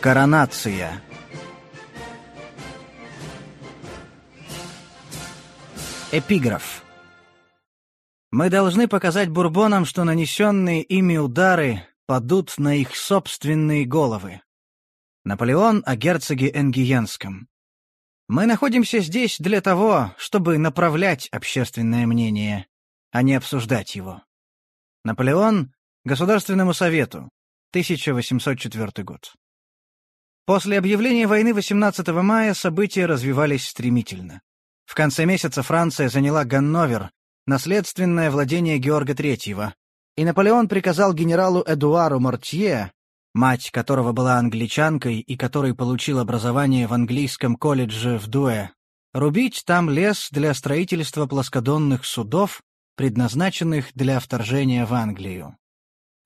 Коронация Эпиграф Мы должны показать бурбонам, что нанесенные ими удары падут на их собственные головы. Наполеон о герцоге Энгиенском. Мы находимся здесь для того, чтобы направлять общественное мнение, а не обсуждать его. Наполеон Государственному совету, 1804 год. После объявления войны 18 мая события развивались стремительно. В конце месяца Франция заняла Ганновер, наследственное владение Георга III, и Наполеон приказал генералу Эдуару Мортье, мать которого была англичанкой и который получил образование в английском колледже в Дуэ, рубить там лес для строительства плоскодонных судов, предназначенных для вторжения в Англию.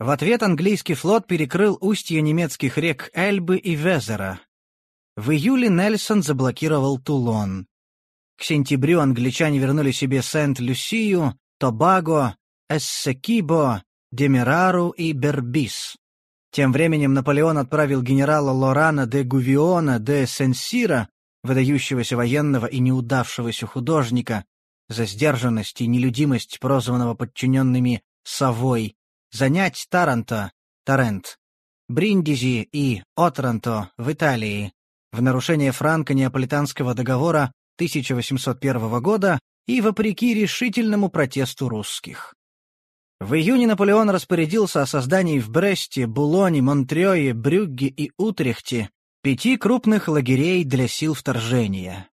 В ответ английский флот перекрыл устья немецких рек Эльбы и Везера. В июле Нельсон заблокировал Тулон. К сентябрю англичане вернули себе Сент-Люсию, Тобаго, Эссекибо, Демерару и Бербис. Тем временем Наполеон отправил генерала Лорана де Гувиона де Сенсира, выдающегося военного и неудавшегося художника, за сдержанность и нелюдимость, прозванного подчиненными «совой», занять Таранто, Тарент, Бриндизи и Отранто в Италии в нарушение франко-неаполитанского договора 1801 года и вопреки решительному протесту русских. В июне Наполеон распорядился о создании в Бресте, Булоне, Монтрёе, Брюгге и Утрехте пяти крупных лагерей для сил вторжения.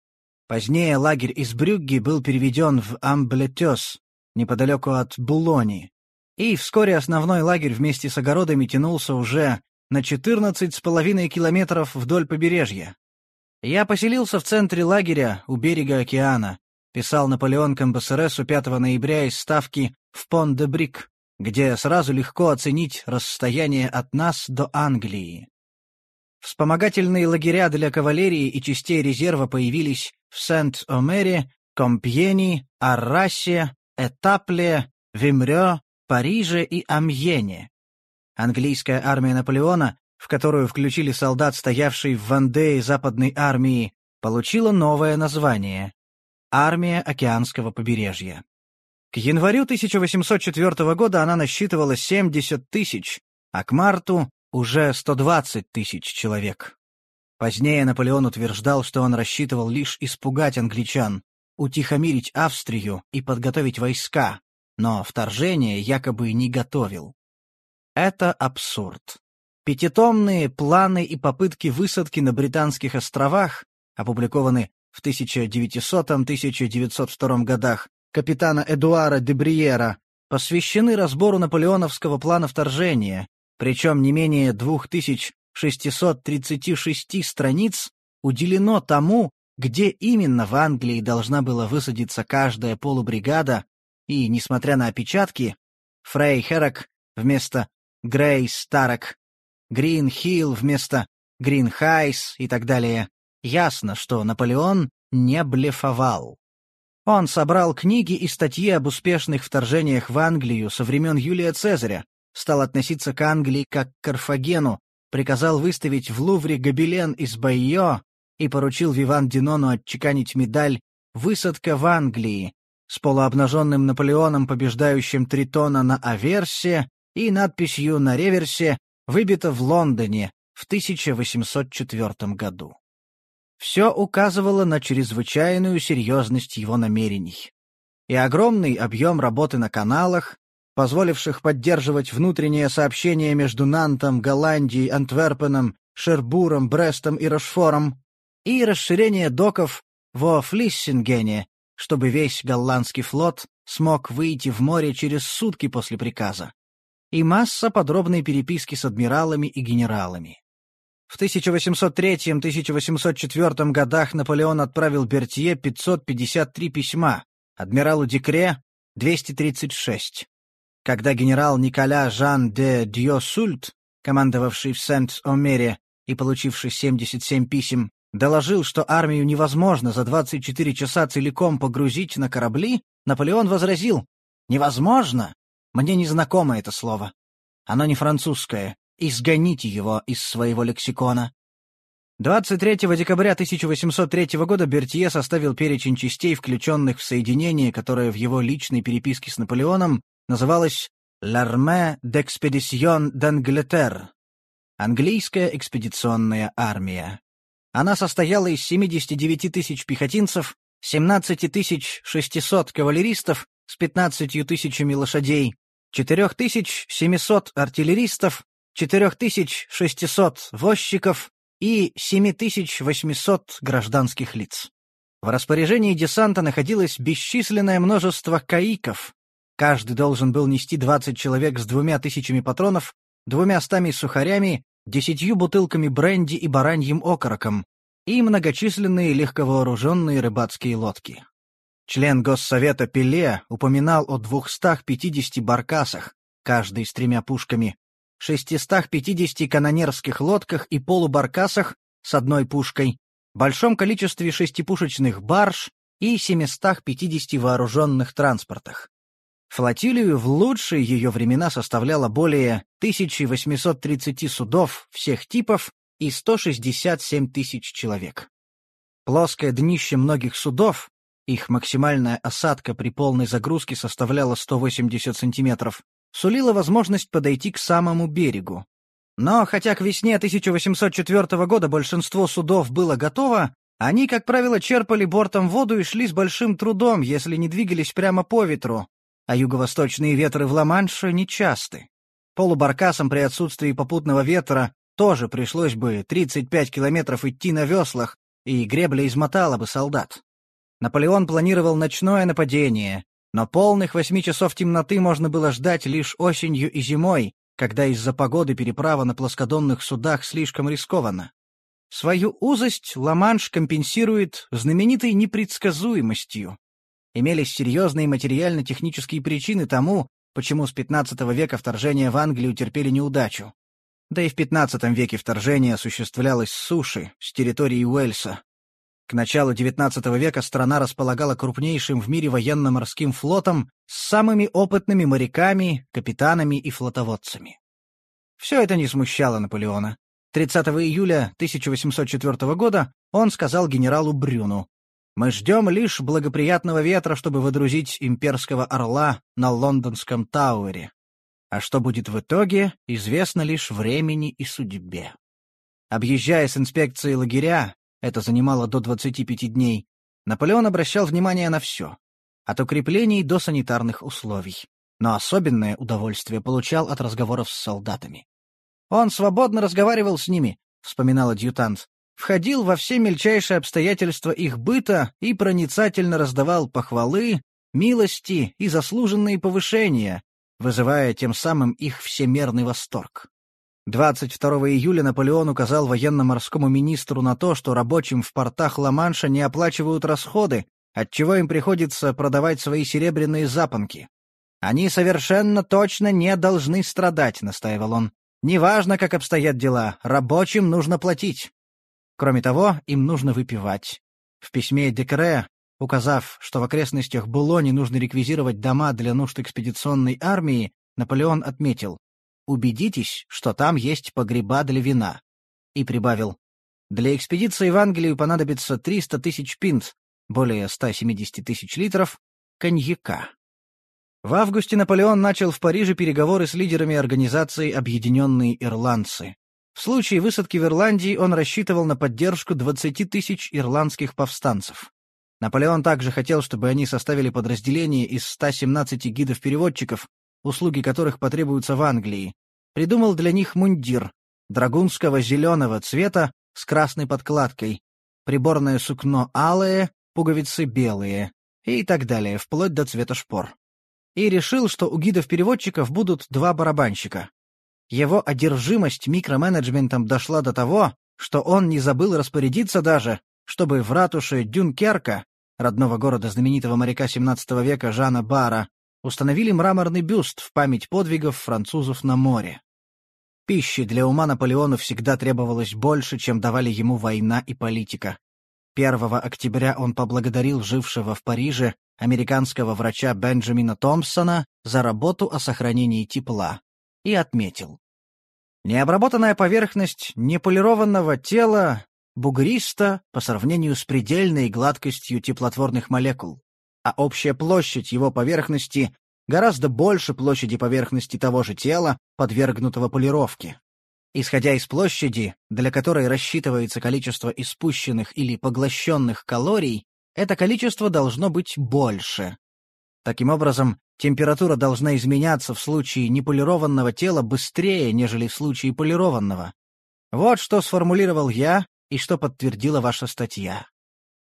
Позднее лагерь из Брюгге был переведен в Амблетёс, неподалеку от Булони, и вскоре основной лагерь вместе с огородами тянулся уже на 14,5 километров вдоль побережья. «Я поселился в центре лагеря у берега океана», писал Наполеон Камбасересу 5 ноября из ставки в Пон-де-Брик, где сразу легко оценить расстояние от нас до Англии. Вспомогательные лагеря для кавалерии и частей резерва появились в Сент-Омере, Компьени, Аррасе, Этапле, Вимрё, Париже и Амьене. Английская армия Наполеона, в которую включили солдат, стоявший в Вандее Западной армии, получила новое название — Армия океанского побережья. К январю 1804 года она насчитывала 70 тысяч, а к марту — уже 120 тысяч человек. Позднее Наполеон утверждал, что он рассчитывал лишь испугать англичан, утихомирить Австрию и подготовить войска, но вторжение якобы не готовил. Это абсурд. Пятитомные планы и попытки высадки на Британских островах, опубликованы в 1900-1902 годах капитана Эдуара де Бриера, посвящены разбору наполеоновского плана вторжения, причем не менее 2636 страниц уделено тому, где именно в Англии должна была высадиться каждая полубригада и, несмотря на опечатки, Фрей Херок вместо Грей Старок, Грин Хилл вместо Грин Хайс и так далее, ясно, что Наполеон не блефовал. Он собрал книги и статьи об успешных вторжениях в Англию со времен Юлия Цезаря, стал относиться к Англии как к Карфагену, приказал выставить в Лувре гобелен из Байо и поручил Виван Динону отчеканить медаль «Высадка в Англии», с полуобнаженным Наполеоном, побеждающим Тритона на аверсе, и надписью на реверсе выбито в Лондоне в 1804 году. Все указывало на чрезвычайную серьезность его намерений. И огромный объем работы на каналах, позволивших поддерживать внутреннее сообщение между Нантом, Голландией, Антверпеном, Шербуром, Брестом и Рошфором, и расширение доков во Флиссингене чтобы весь голландский флот смог выйти в море через сутки после приказа, и масса подробной переписки с адмиралами и генералами. В 1803-1804 годах Наполеон отправил Бертье 553 письма, адмиралу Декре — 236. Когда генерал Николя Жан де Дьосульт, командовавший в Сент-Омере и получивший 77 писем, доложил, что армию невозможно за 24 часа целиком погрузить на корабли, Наполеон возразил «Невозможно? Мне незнакомо это слово. Оно не французское. Изгоните его из своего лексикона. 23 декабря 1803 года Бертье составил перечень частей, включенных в соединение, которое в его личной переписке с Наполеоном называлось «L'Armée d'Expédition d'Angleterre» — английская экспедиционная армия. Она состояла из 79 тысяч пехотинцев, 17 600 кавалеристов с 15 тысячами лошадей, 4700 артиллеристов, 4600 возчиков и 7800 гражданских лиц. В распоряжении десанта находилось бесчисленное множество каиков. Каждый должен был нести 20 человек с двумя тысячами патронов, двумя стами сухарями, десятью бутылками бренди и бараньим окороком, и многочисленные легковооруженные рыбацкие лодки. Член Госсовета Пеле упоминал о 250 баркасах, каждый с тремя пушками, 650 канонерских лодках и полубаркасах с одной пушкой, большом количестве шестипушечных барж и 750 вооруженных транспортах. Флотилию в лучшие ее времена составляло более 1830 судов всех типов и 167 тысяч человек. Плоское днище многих судов, их максимальная осадка при полной загрузке составляла 180 сантиметров, сулила возможность подойти к самому берегу. Но хотя к весне 1804 года большинство судов было готово, они, как правило, черпали бортом воду и шли с большим трудом, если не двигались прямо по ветру, а юго-восточные ветры в Ла-Манше нечасты. Полубаркасам при отсутствии попутного ветра тоже пришлось бы 35 километров идти на веслах, и гребля измотала бы солдат. Наполеон планировал ночное нападение, но полных восьми часов темноты можно было ждать лишь осенью и зимой, когда из-за погоды переправа на плоскодонных судах слишком рискована. Свою узость Ла-Манш компенсирует знаменитой непредсказуемостью. Имелись серьезные материально-технические причины тому, почему с XV века вторжения в Англию терпели неудачу. Да и в XV веке вторжение осуществлялось с суши, с территории Уэльса, к началу XIX века страна располагала крупнейшим в мире военно-морским флотом с самыми опытными моряками, капитанами и флотоводцами. Все это не смущало Наполеона. 30 июля 1804 года он сказал генералу Брюну, «Мы ждем лишь благоприятного ветра, чтобы водрузить имперского орла на лондонском Тауэре. А что будет в итоге, известно лишь времени и судьбе». Объезжая с инспекцией лагеря, это занимало до 25 дней, Наполеон обращал внимание на все, от укреплений до санитарных условий, но особенное удовольствие получал от разговоров с солдатами. «Он свободно разговаривал с ними», — вспоминал адъютант, входил во все мельчайшие обстоятельства их быта и проницательно раздавал похвалы, милости и заслуженные повышения, вызывая тем самым их всемерный восторг. 22 июля Наполеон указал военно-морскому министру на то, что рабочим в портах Ла-Манша не оплачивают расходы, отчего им приходится продавать свои серебряные запонки. «Они совершенно точно не должны страдать», — настаивал он. «Неважно, как обстоят дела, рабочим нужно платить. Кроме того, им нужно выпивать». В письме Декре, указав, что в окрестностях Булони нужно реквизировать дома для нужд экспедиционной армии, Наполеон отметил, убедитесь, что там есть погреба для вина». И прибавил, «Для экспедиции в Англию понадобится 300 тысяч пинт, более 170 тысяч литров, коньяка». В августе Наполеон начал в Париже переговоры с лидерами организации «Объединенные ирландцы». В случае высадки в Ирландии он рассчитывал на поддержку 20 тысяч ирландских повстанцев. Наполеон также хотел, чтобы они составили подразделение из 117 гидов-переводчиков, услуги которых потребуются в Англии, придумал для них мундир драгунского зеленого цвета с красной подкладкой, приборное сукно алое, пуговицы белые и так далее, вплоть до цвета шпор. И решил, что у гидов-переводчиков будут два барабанщика. Его одержимость микроменеджментом дошла до того, что он не забыл распорядиться даже, чтобы в ратуше Дюнкерка, родного города знаменитого моряка XVII века Жана Бара, установили мраморный бюст в память подвигов французов на море. Пищи для ума Наполеону всегда требовалось больше, чем давали ему война и политика. 1 октября он поблагодарил жившего в Париже американского врача Бенджамина Томпсона за работу о сохранении тепла и отметил. Необработанная поверхность неполированного тела бугристо по сравнению с предельной гладкостью теплотворных молекул, а общая площадь его поверхности гораздо больше площади поверхности того же тела, подвергнутого полировке. Исходя из площади, для которой рассчитывается количество испущенных или поглощенных калорий, это количество должно быть больше. Таким образом, температура должна изменяться в случае неполированного тела быстрее, нежели в случае полированного. Вот что сформулировал я и что подтвердила ваша статья.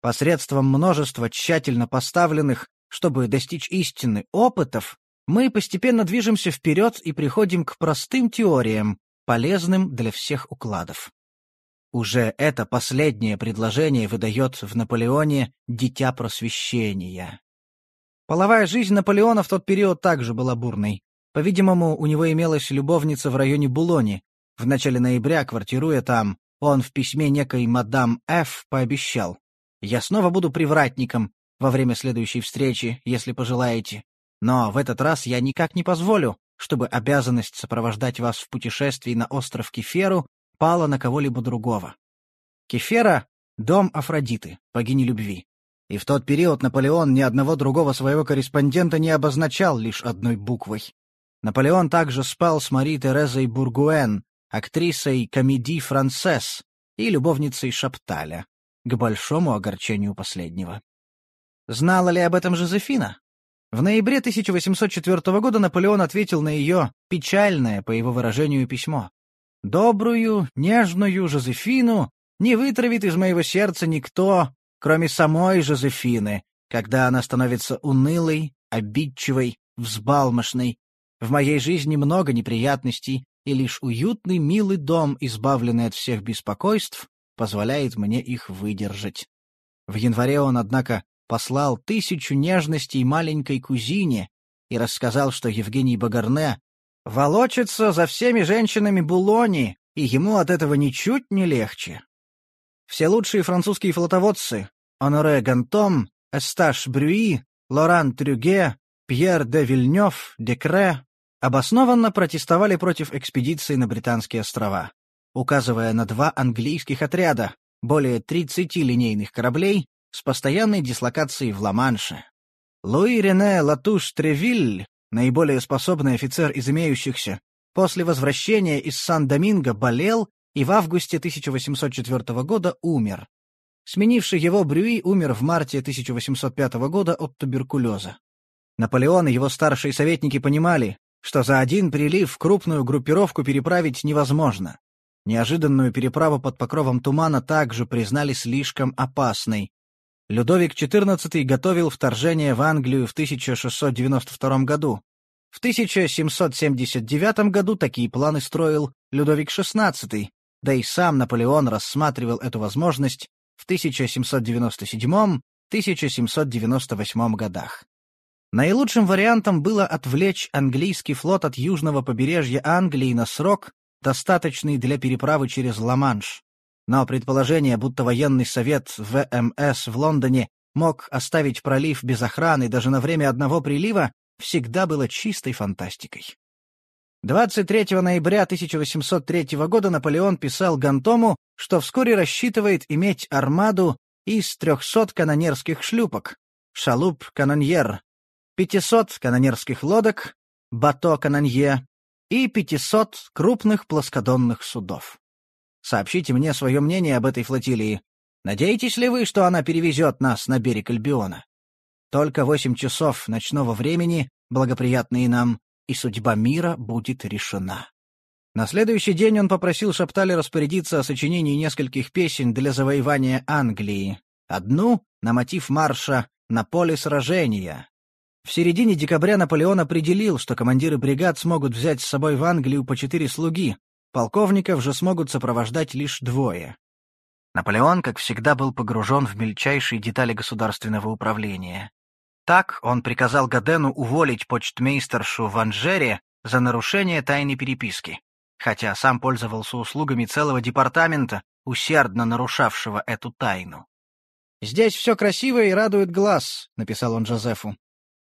Посредством множества тщательно поставленных, чтобы достичь истины, опытов, мы постепенно движемся вперед и приходим к простым теориям, полезным для всех укладов. Уже это последнее предложение выдает в Наполеоне «Дитя просвещения». Половая жизнь Наполеона в тот период также была бурной. По-видимому, у него имелась любовница в районе Булони. В начале ноября, квартируя там, он в письме некой мадам Ф. пообещал. «Я снова буду привратником во время следующей встречи, если пожелаете. Но в этот раз я никак не позволю, чтобы обязанность сопровождать вас в путешествии на остров Кеферу пала на кого-либо другого. Кефера — дом Афродиты, богини любви. И в тот период Наполеон ни одного другого своего корреспондента не обозначал лишь одной буквой. Наполеон также спал с Мари Терезой Бургуэн, актрисой комедии «Францесс» и любовницей Шапталя, к большому огорчению последнего. Знала ли об этом Жозефина? В ноябре 1804 года Наполеон ответил на ее печальное, по его выражению, письмо. «Добрую, нежную Жозефину не вытравит из моего сердца никто, кроме самой Жозефины, когда она становится унылой, обидчивой, взбалмошной. В моей жизни много неприятностей, и лишь уютный, милый дом, избавленный от всех беспокойств, позволяет мне их выдержать». В январе он, однако, послал тысячу нежностей маленькой кузине и рассказал, что Евгений Багарне волочится за всеми женщинами Булони, и ему от этого ничуть не легче. Все лучшие французские флотоводцы — Оноре Гантом, Эсташ Брюи, Лоран Трюге, Пьер де Вильнёв, Декре — обоснованно протестовали против экспедиции на Британские острова, указывая на два английских отряда, более 30 линейных кораблей с постоянной дислокацией в Ла-Манше. Луи Рене Латуш-Тревиль, наиболее способный офицер из имеющихся, после возвращения из Сан-Доминго болел и в августе 1804 года умер. Сменивший его Брюи умер в марте 1805 года от туберкулеза. Наполеон и его старшие советники понимали, что за один прилив крупную группировку переправить невозможно. Неожиданную переправу под покровом тумана также признали слишком опасной, Людовик XIV готовил вторжение в Англию в 1692 году. В 1779 году такие планы строил Людовик XVI, да и сам Наполеон рассматривал эту возможность в 1797-1798 годах. Наилучшим вариантом было отвлечь английский флот от южного побережья Англии на срок, достаточный для переправы через Ла-Манш но предположение, будто военный совет ВМС в Лондоне мог оставить пролив без охраны даже на время одного прилива, всегда было чистой фантастикой. 23 ноября 1803 года Наполеон писал Гантому, что вскоре рассчитывает иметь армаду из 300 канонерских шлюпок, шалуп-каноньер, 500 канонерских лодок, бато-канонье и 500 крупных плоскодонных судов. Сообщите мне свое мнение об этой флотилии. Надеетесь ли вы, что она перевезет нас на берег Альбиона? Только восемь часов ночного времени, благоприятные нам, и судьба мира будет решена. На следующий день он попросил Шаптали распорядиться о сочинении нескольких песен для завоевания Англии. Одну — на мотив марша «На поле сражения». В середине декабря Наполеон определил, что командиры бригад смогут взять с собой в Англию по четыре слуги, Полковников же смогут сопровождать лишь двое. Наполеон, как всегда, был погружен в мельчайшие детали государственного управления. Так он приказал Гадену уволить почтмейстершу в Анжере за нарушение тайной переписки, хотя сам пользовался услугами целого департамента, усердно нарушавшего эту тайну. «Здесь все красиво и радует глаз», — написал он Жозефу.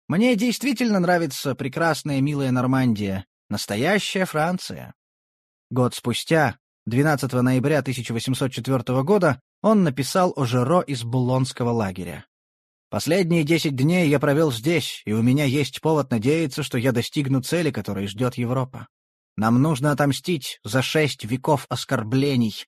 «Мне действительно нравится прекрасная милая Нормандия, настоящая Франция». Год спустя, 12 ноября 1804 года он написал о Жеро из Булонского лагеря. «Последние десять дней я провел здесь, и у меня есть повод надеяться, что я достигну цели, которой ждет Европа. Нам нужно отомстить за шесть веков оскорблений».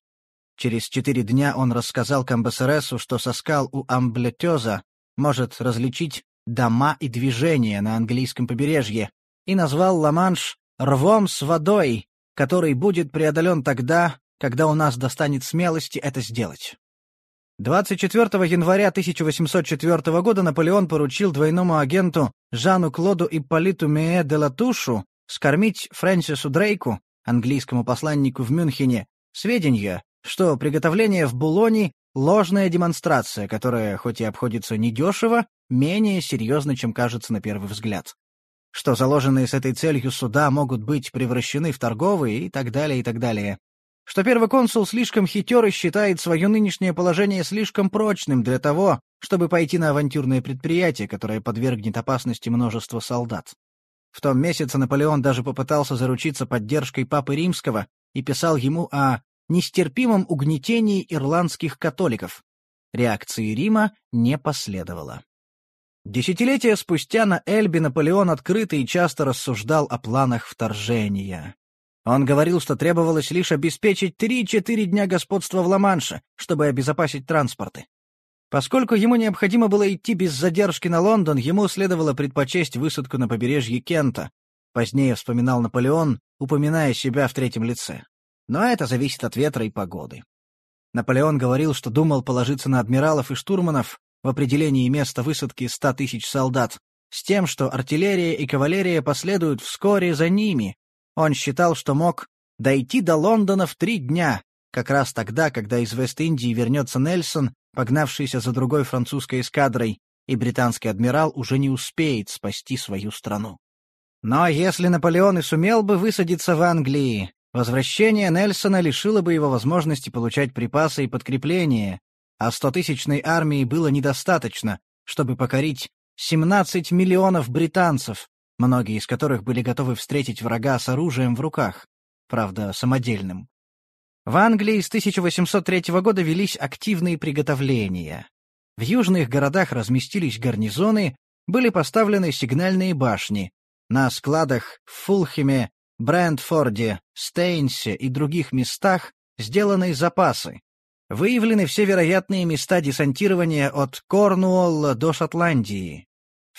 Через четыре дня он рассказал Камбасересу, что со скал у Амблетеза может различить дома и движения на английском побережье, и назвал Ла-Манш «рвом с водой», который будет преодолен тогда, когда у нас достанет смелости это сделать. 24 января 1804 года Наполеон поручил двойному агенту Жану Клоду и Политу Мее де Латушу скормить Фрэнсису Дрейку, английскому посланнику в Мюнхене, сведения, что приготовление в Булоне — ложная демонстрация, которая, хоть и обходится недешево, менее серьезно, чем кажется на первый взгляд. Что заложенные с этой целью суда могут быть превращены в торговые и так далее, и так далее. Что первый консул слишком хитер и считает свое нынешнее положение слишком прочным для того, чтобы пойти на авантюрное предприятие, которое подвергнет опасности множество солдат. В том месяце Наполеон даже попытался заручиться поддержкой Папы Римского и писал ему о нестерпимом угнетении ирландских католиков. Реакции Рима не последовало. Десятилетия спустя на Эльбе Наполеон открыто и часто рассуждал о планах вторжения. Он говорил, что требовалось лишь обеспечить три-четыре дня господства в Ла-Манше, чтобы обезопасить транспорты. Поскольку ему необходимо было идти без задержки на Лондон, ему следовало предпочесть высадку на побережье Кента. Позднее вспоминал Наполеон, упоминая себя в третьем лице. Но это зависит от ветра и погоды. Наполеон говорил, что думал положиться на адмиралов и штурманов, в определении места высадки 100 тысяч солдат, с тем, что артиллерия и кавалерия последуют вскоре за ними. Он считал, что мог дойти до Лондона в три дня, как раз тогда, когда из Вест-Индии вернется Нельсон, погнавшийся за другой французской эскадрой, и британский адмирал уже не успеет спасти свою страну. Но если Наполеон и сумел бы высадиться в Англии, возвращение Нельсона лишило бы его возможности получать припасы и подкрепления, а стотысячной армии было недостаточно, чтобы покорить 17 миллионов британцев, многие из которых были готовы встретить врага с оружием в руках, правда, самодельным. В Англии с 1803 года велись активные приготовления. В южных городах разместились гарнизоны, были поставлены сигнальные башни. На складах в Фулхеме, Брентфорде, Стейнсе и других местах сделаны запасы, Выявлены все вероятные места десантирования от Корнуолла до Шотландии.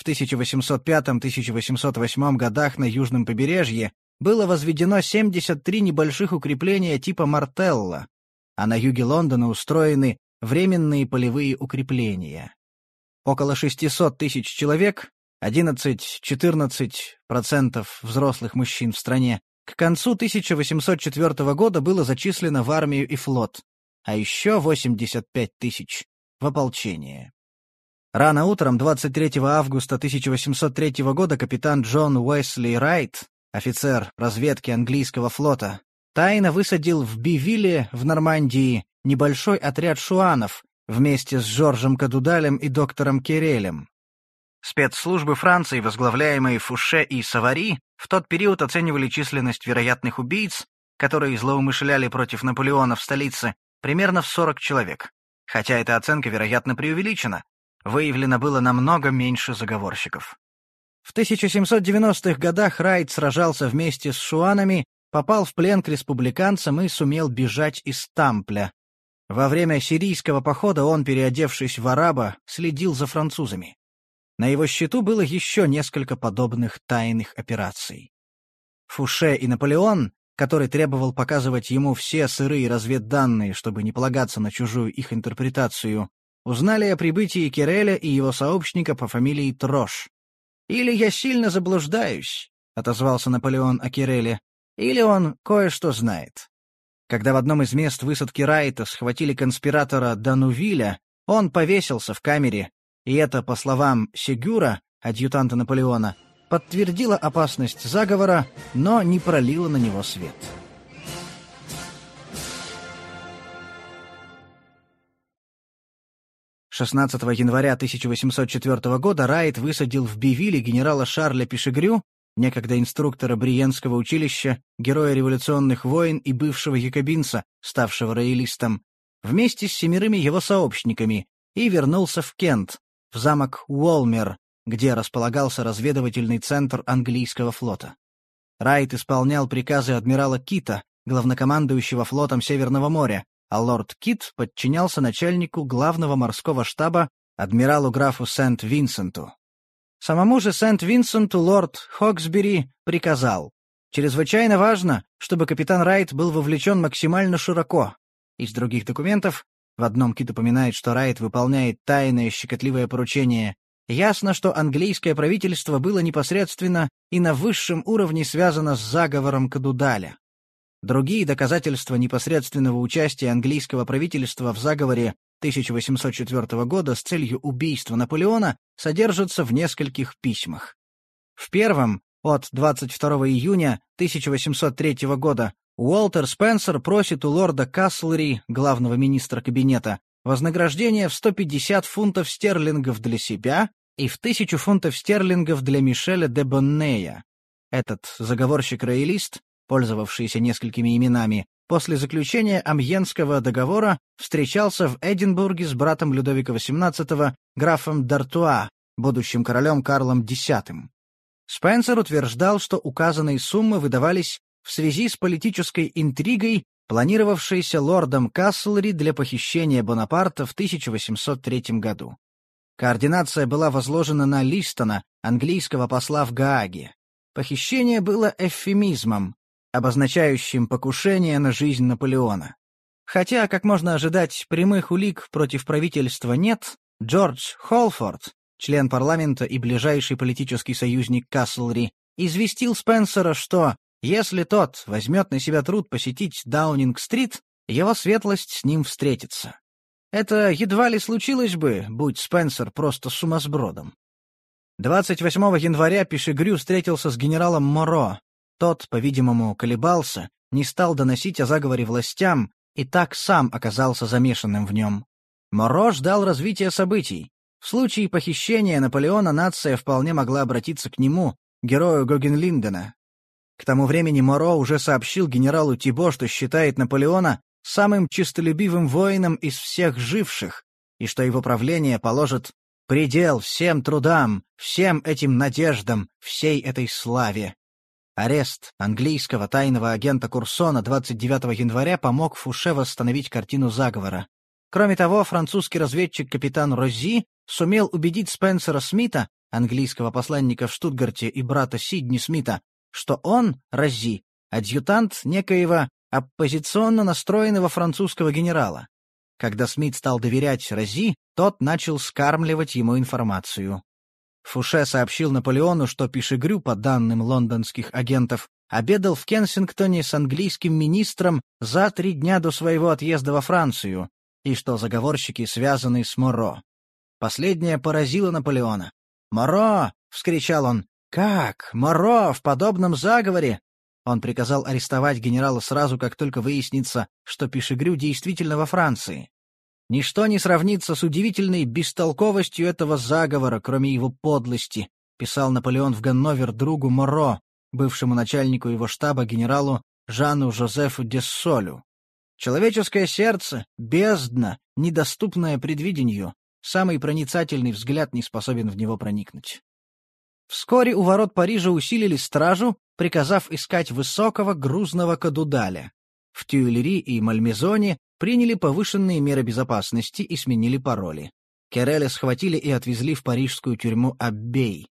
В 1805-1808 годах на южном побережье было возведено 73 небольших укрепления типа Мартелла, а на юге Лондона устроены временные полевые укрепления. Около 600 тысяч человек, 11-14% взрослых мужчин в стране, к концу 1804 года было зачислено в армию и флот, а еще 85 тысяч в ополчение. Рано утром 23 августа 1803 года капитан Джон Уэсли Райт, офицер разведки английского флота, тайно высадил в Бивилле в Нормандии небольшой отряд шуанов вместе с Жоржем Кадудалем и доктором Керелем. Спецслужбы Франции, возглавляемые Фуше и Савари, в тот период оценивали численность вероятных убийц, которые злоумышляли против Наполеона в столице, примерно в 40 человек. Хотя эта оценка, вероятно, преувеличена. Выявлено было намного меньше заговорщиков. В 1790-х годах Райт сражался вместе с шуанами, попал в плен к республиканцам и сумел бежать из Тампля. Во время сирийского похода он, переодевшись в араба, следил за французами. На его счету было еще несколько подобных тайных операций. Фуше и Наполеон который требовал показывать ему все сырые разведданные, чтобы не полагаться на чужую их интерпретацию, узнали о прибытии Киреля и его сообщника по фамилии Трош. «Или я сильно заблуждаюсь», — отозвался Наполеон о Киреле, — «или он кое-что знает». Когда в одном из мест высадки Райта схватили конспиратора Данувиля, он повесился в камере, и это, по словам Сегюра, адъютанта Наполеона, подтвердила опасность заговора, но не пролила на него свет. Шестнадцатого января 1804 года Райт высадил в Бивиле генерала Шарля Пишегрю некогда инструктора Бриенского училища, героя революционных войн и бывшего якобинца, ставшего роялистом, вместе с семерыми его сообщниками, и вернулся в Кент, в замок Уолмер, где располагался разведывательный центр английского флота. Райт исполнял приказы адмирала Кита, главнокомандующего флотом Северного моря, а лорд Кит подчинялся начальнику главного морского штаба адмиралу графу Сент-Винсенту. Самому же Сент-Винсенту лорд Хоксбери приказал. Чрезвычайно важно, чтобы капитан Райт был вовлечен максимально широко. Из других документов в одном Кит упоминает, что Райт выполняет тайное щекотливое поручение. Ясно, что английское правительство было непосредственно и на высшем уровне связано с заговором Кадудаля. Другие доказательства непосредственного участия английского правительства в заговоре 1804 года с целью убийства Наполеона содержатся в нескольких письмах. В первом, от 22 июня 1803 года, Уолтер Спенсер просит у лорда Каслери, главного министра кабинета, вознаграждение в 150 фунтов стерлингов для себя и в 1000 фунтов стерлингов для Мишеля де Боннея. Этот заговорщик-роялист, пользовавшийся несколькими именами, после заключения Амьенского договора встречался в Эдинбурге с братом Людовика XVIII, графом Д'Артуа, будущим королем Карлом X. Спенсер утверждал, что указанные суммы выдавались в связи с политической интригой, планировавшейся лордом Каслери для похищения Бонапарта в 1803 году. Координация была возложена на Листона, английского посла в Гааге. Похищение было эвфемизмом, обозначающим покушение на жизнь Наполеона. Хотя, как можно ожидать, прямых улик против правительства нет, Джордж Холфорд, член парламента и ближайший политический союзник Каслри, известил Спенсера, что если тот возьмет на себя труд посетить Даунинг-стрит, его светлость с ним встретится. Это едва ли случилось бы, будь Спенсер просто сумасбродом. 28 января Пишегрю встретился с генералом Моро. Тот, по-видимому, колебался, не стал доносить о заговоре властям и так сам оказался замешанным в нем. Моро ждал развития событий. В случае похищения Наполеона нация вполне могла обратиться к нему, герою Гогенлиндена, к тому времени Моро уже сообщил генералу Тибо, что считает Наполеона самым честолюбивым воином из всех живших, и что его правление положит предел всем трудам, всем этим надеждам, всей этой славе. Арест английского тайного агента Курсона 29 января помог Фуше восстановить картину заговора. Кроме того, французский разведчик капитан Рози сумел убедить Спенсера Смита, английского посланника в Штутгарте и брата Сидни Смита, что он, Рази, адъютант некоего оппозиционно настроенного французского генерала. Когда Смит стал доверять Рази, тот начал скармливать ему информацию. Фуше сообщил Наполеону, что Пишегрю, по данным лондонских агентов, обедал в Кенсингтоне с английским министром за три дня до своего отъезда во Францию, и что заговорщики связаны с Моро. Последнее поразило Наполеона. «Моро!» — вскричал он. «Как? Моро в подобном заговоре?» Он приказал арестовать генерала сразу, как только выяснится, что Пишегрю действительно во Франции. «Ничто не сравнится с удивительной бестолковостью этого заговора, кроме его подлости», писал Наполеон в Ганновер другу Моро, бывшему начальнику его штаба генералу Жану Жозефу Дессолю. Человеческое сердце, бездна, недоступное предвидению, самый проницательный взгляд не способен в него проникнуть. Вскоре у ворот Парижа усилили стражу, приказав искать высокого грузного кадудаля. В Тюильри и Мальмезоне приняли повышенные меры безопасности и сменили пароли. Кереля схватили и отвезли в парижскую тюрьму Аббей.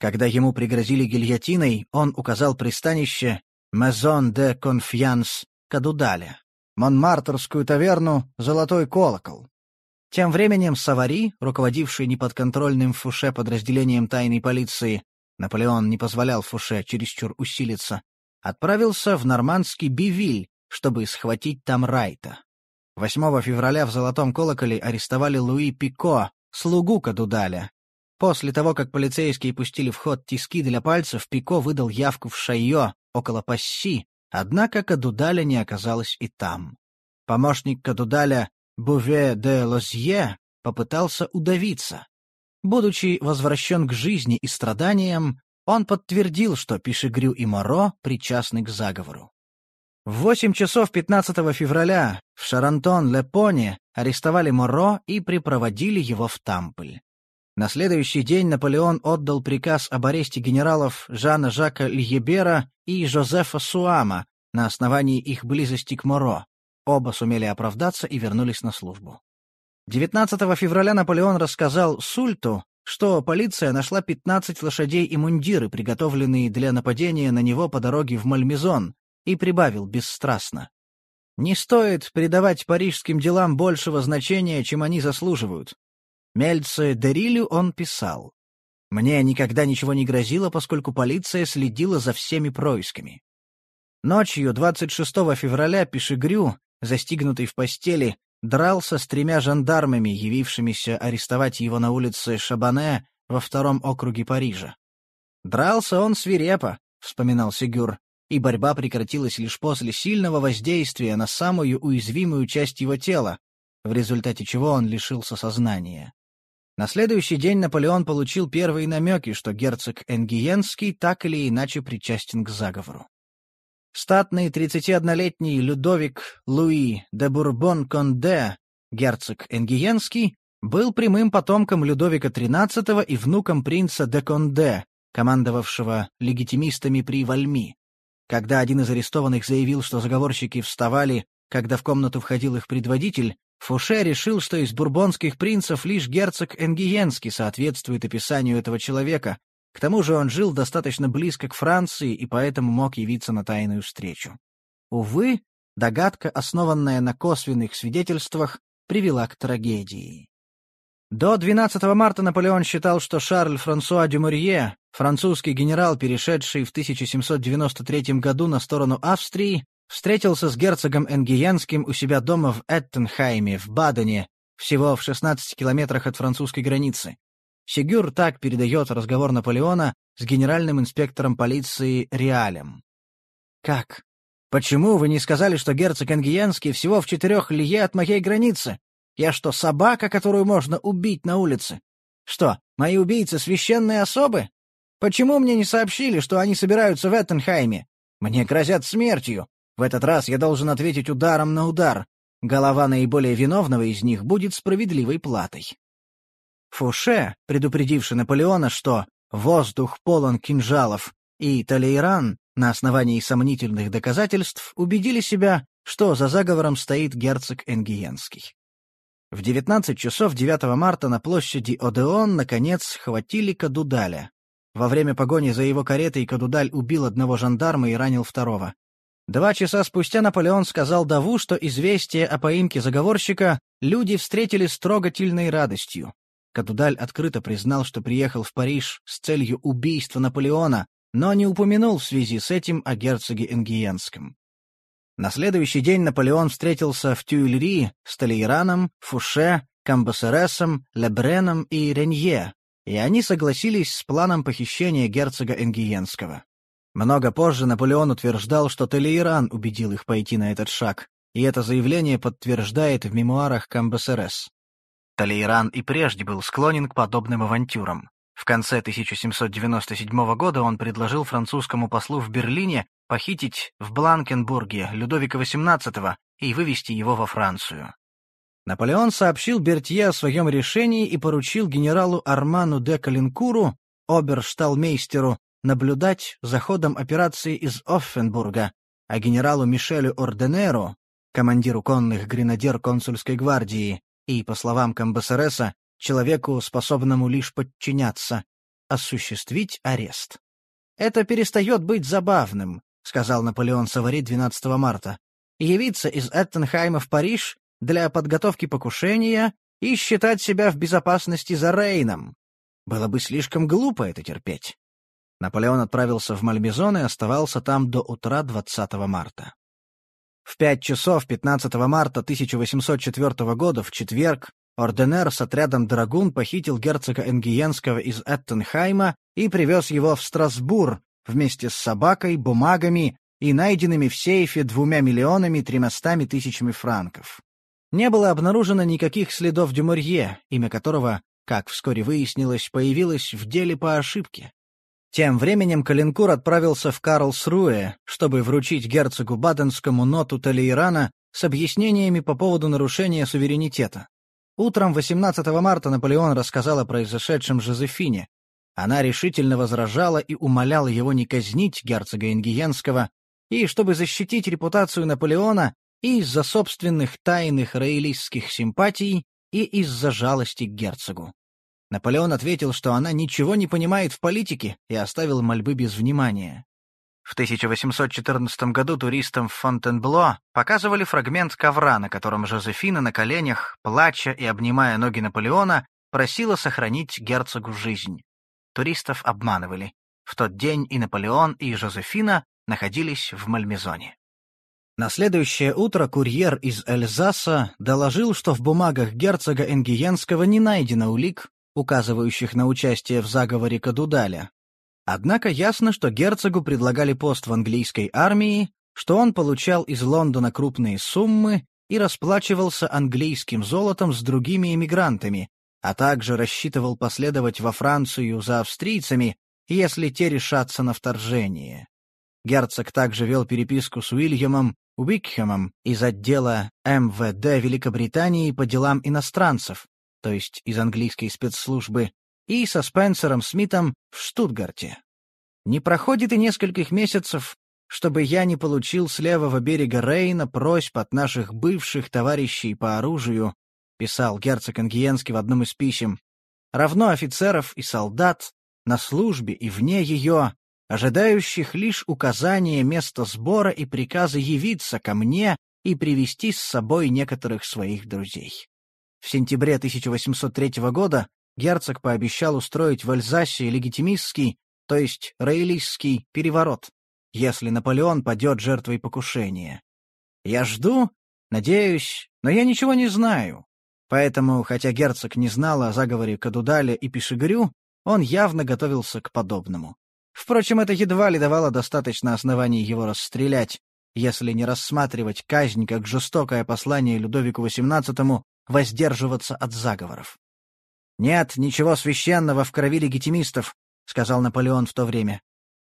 Когда ему пригрозили гильотиной, он указал пристанище «Мезон де Конфьянс» Кадудаля, Монмартерскую таверну «Золотой колокол». Тем временем Савари, руководивший неподконтрольным Фуше подразделением тайной полиции, Наполеон не позволял Фуше чересчур усилиться, отправился в нормандский Бивиль, чтобы схватить там Райта. 8 февраля в Золотом колоколе арестовали Луи Пико, слугу Кадудаля. После того, как полицейские пустили в ход тиски для пальцев, Пико выдал явку в Шайо, около Пасси, однако Кадудаля не оказалось и там. Помощник Кадудаля Буве де Лозье попытался удавиться. Будучи возвращен к жизни и страданиям, он подтвердил, что Пишегрю и Моро причастны к заговору. В 8 часов 15 февраля в Шарантон-Лепоне арестовали Моро и припроводили его в Тампль. На следующий день Наполеон отдал приказ об аресте генералов Жана Жака Льебера и Жозефа Суама на основании их близости к Моро. Оба сумели оправдаться и вернулись на службу. 19 февраля Наполеон рассказал Сульту, что полиция нашла 15 лошадей и мундиры, приготовленные для нападения на него по дороге в Мальмезон, и прибавил бесстрастно. «Не стоит придавать парижским делам большего значения, чем они заслуживают». Мельце Дерилю он писал. «Мне никогда ничего не грозило, поскольку полиция следила за всеми происками». Ночью 26 февраля Пишегрю, застигнутый в постели, дрался с тремя жандармами, явившимися арестовать его на улице Шабане во втором округе Парижа. «Дрался он свирепо», — вспоминал Сигюр, и борьба прекратилась лишь после сильного воздействия на самую уязвимую часть его тела, в результате чего он лишился сознания. На следующий день Наполеон получил первые намеки, что герцог Энгиенский так или иначе причастен к заговору. Статный 31-летний Людовик Луи де Бурбон-Конде, герцог Энгиенский, был прямым потомком Людовика XIII и внуком принца де Конде, командовавшего легитимистами при Вальми. Когда один из арестованных заявил, что заговорщики вставали, когда в комнату входил их предводитель, Фуше решил, что из бурбонских принцев лишь герцог Энгиенский соответствует описанию этого человека, к тому же он жил достаточно близко к Франции и поэтому мог явиться на тайную встречу. Увы, догадка, основанная на косвенных свидетельствах, привела к трагедии. До 12 марта Наполеон считал, что Шарль Франсуа Дюмурье, французский генерал, перешедший в 1793 году на сторону Австрии, встретился с герцогом Энгиянским у себя дома в Эттенхайме, в Бадене, всего в 16 километрах от французской границы. Сигюр так передает разговор Наполеона с генеральным инспектором полиции Реалем. «Как? Почему вы не сказали, что герцог Энгиенский всего в четырех лье от моей границы? Я что, собака, которую можно убить на улице? Что, мои убийцы священные особы? Почему мне не сообщили, что они собираются в Эттенхайме? Мне грозят смертью. В этот раз я должен ответить ударом на удар. Голова наиболее виновного из них будет справедливой платой». Фуше, предупредивший Наполеона, что воздух полон кинжалов, и Талейран, на основании сомнительных доказательств, убедили себя, что за заговором стоит герцог Энгиенский. В 19 часов 9 марта на площади Одеон, наконец, схватили Кадудаля. Во время погони за его каретой Кадудаль убил одного жандарма и ранил второго. Два часа спустя Наполеон сказал Даву, что известие о поимке заговорщика люди встретили с трогательной радостью. Кадудаль открыто признал, что приехал в Париж с целью убийства Наполеона, но не упомянул в связи с этим о герцоге Энгиенском. На следующий день Наполеон встретился в Тюильри с Толейраном, Фуше, Камбасересом, Лебреном и Ренье, и они согласились с планом похищения герцога Энгиенского. Много позже Наполеон утверждал, что Толейран убедил их пойти на этот шаг, и это заявление подтверждает в мемуарах Камбасерес. Талейран и прежде был склонен к подобным авантюрам. В конце 1797 года он предложил французскому послу в Берлине похитить в Бланкенбурге Людовика XVIII и вывести его во Францию. Наполеон сообщил Бертье о своем решении и поручил генералу Арману де Калинкуру, обершталмейстеру, наблюдать за ходом операции из Оффенбурга, а генералу Мишелю Орденеру, командиру конных гренадер консульской гвардии, и, по словам Камбасереса, человеку, способному лишь подчиняться, осуществить арест. «Это перестает быть забавным», — сказал Наполеон Савари 12 марта, «явиться из Эттенхайма в Париж для подготовки покушения и считать себя в безопасности за Рейном. Было бы слишком глупо это терпеть». Наполеон отправился в Мальмезон и оставался там до утра 20 марта. В пять часов 15 марта 1804 года, в четверг, Орденер с отрядом драгун похитил герцога Энгиенского из Эттенхайма и привез его в Страсбур вместе с собакой, бумагами и найденными в сейфе двумя миллионами тремястами тысячами франков. Не было обнаружено никаких следов Дюмурье, имя которого, как вскоре выяснилось, появилось в деле по ошибке. Тем временем Калинкур отправился в Карлсруэ, чтобы вручить герцогу Баденскому ноту Талейрана с объяснениями по поводу нарушения суверенитета. Утром 18 марта Наполеон рассказал о произошедшем Жозефине. Она решительно возражала и умоляла его не казнить герцога Ингиенского, и, чтобы защитить репутацию Наполеона, и из-за собственных тайных роялистских симпатий, и из-за жалости к герцогу. Наполеон ответил, что она ничего не понимает в политике, и оставил мольбы без внимания. В 1814 году туристам в Фонтенбло показывали фрагмент ковра, на котором Жозефина на коленях, плача и обнимая ноги Наполеона, просила сохранить герцогу жизнь. Туристов обманывали. В тот день и Наполеон, и Жозефина находились в Мальмезоне. На следующее утро курьер из Эльзаса доложил, что в бумагах герцога Энгиенского не найдено улик, указывающих на участие в заговоре Кадудаля. Однако ясно, что герцогу предлагали пост в английской армии, что он получал из Лондона крупные суммы и расплачивался английским золотом с другими эмигрантами, а также рассчитывал последовать во Францию за австрийцами, если те решатся на вторжение. Герцог также вел переписку с Уильямом Уикхемом из отдела МВД Великобритании по делам иностранцев, то есть из английской спецслужбы, и со Спенсером Смитом в Штутгарте. Не проходит и нескольких месяцев, чтобы я не получил с левого берега Рейна просьб от наших бывших товарищей по оружию, писал герцог Ангиенский в одном из писем, равно офицеров и солдат, на службе и вне ее, ожидающих лишь указания места сбора и приказа явиться ко мне и привести с собой некоторых своих друзей. В сентябре 1803 года герцог пообещал устроить в Альзасе легитимистский, то есть роялистский, переворот, если Наполеон падет жертвой покушения. Я жду, надеюсь, но я ничего не знаю. Поэтому, хотя герцог не знал о заговоре Кадудаля и Пишигрю, он явно готовился к подобному. Впрочем, это едва ли давало достаточно оснований его расстрелять, если не рассматривать казнь как жестокое послание Людовику XVIII воздерживаться от заговоров. «Нет ничего священного в крови легитимистов», — сказал Наполеон в то время.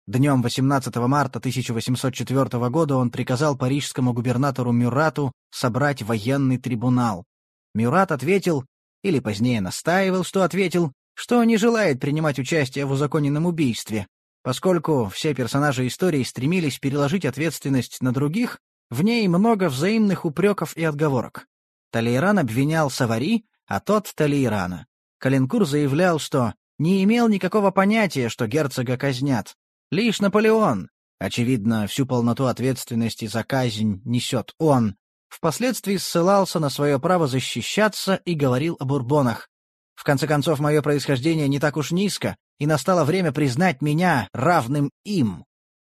Днем 18 марта 1804 года он приказал парижскому губернатору Мюрату собрать военный трибунал. Мюрат ответил, или позднее настаивал, что ответил, что не желает принимать участие в узаконенном убийстве, поскольку все персонажи истории стремились переложить ответственность на других, в ней много взаимных упреков и отговорок. Талейран обвинял Савари, а тот — Талейрана. Калинкур заявлял, что не имел никакого понятия, что герцога казнят. Лишь Наполеон, очевидно, всю полноту ответственности за казнь несет он, впоследствии ссылался на свое право защищаться и говорил о бурбонах. В конце концов, мое происхождение не так уж низко, и настало время признать меня равным им.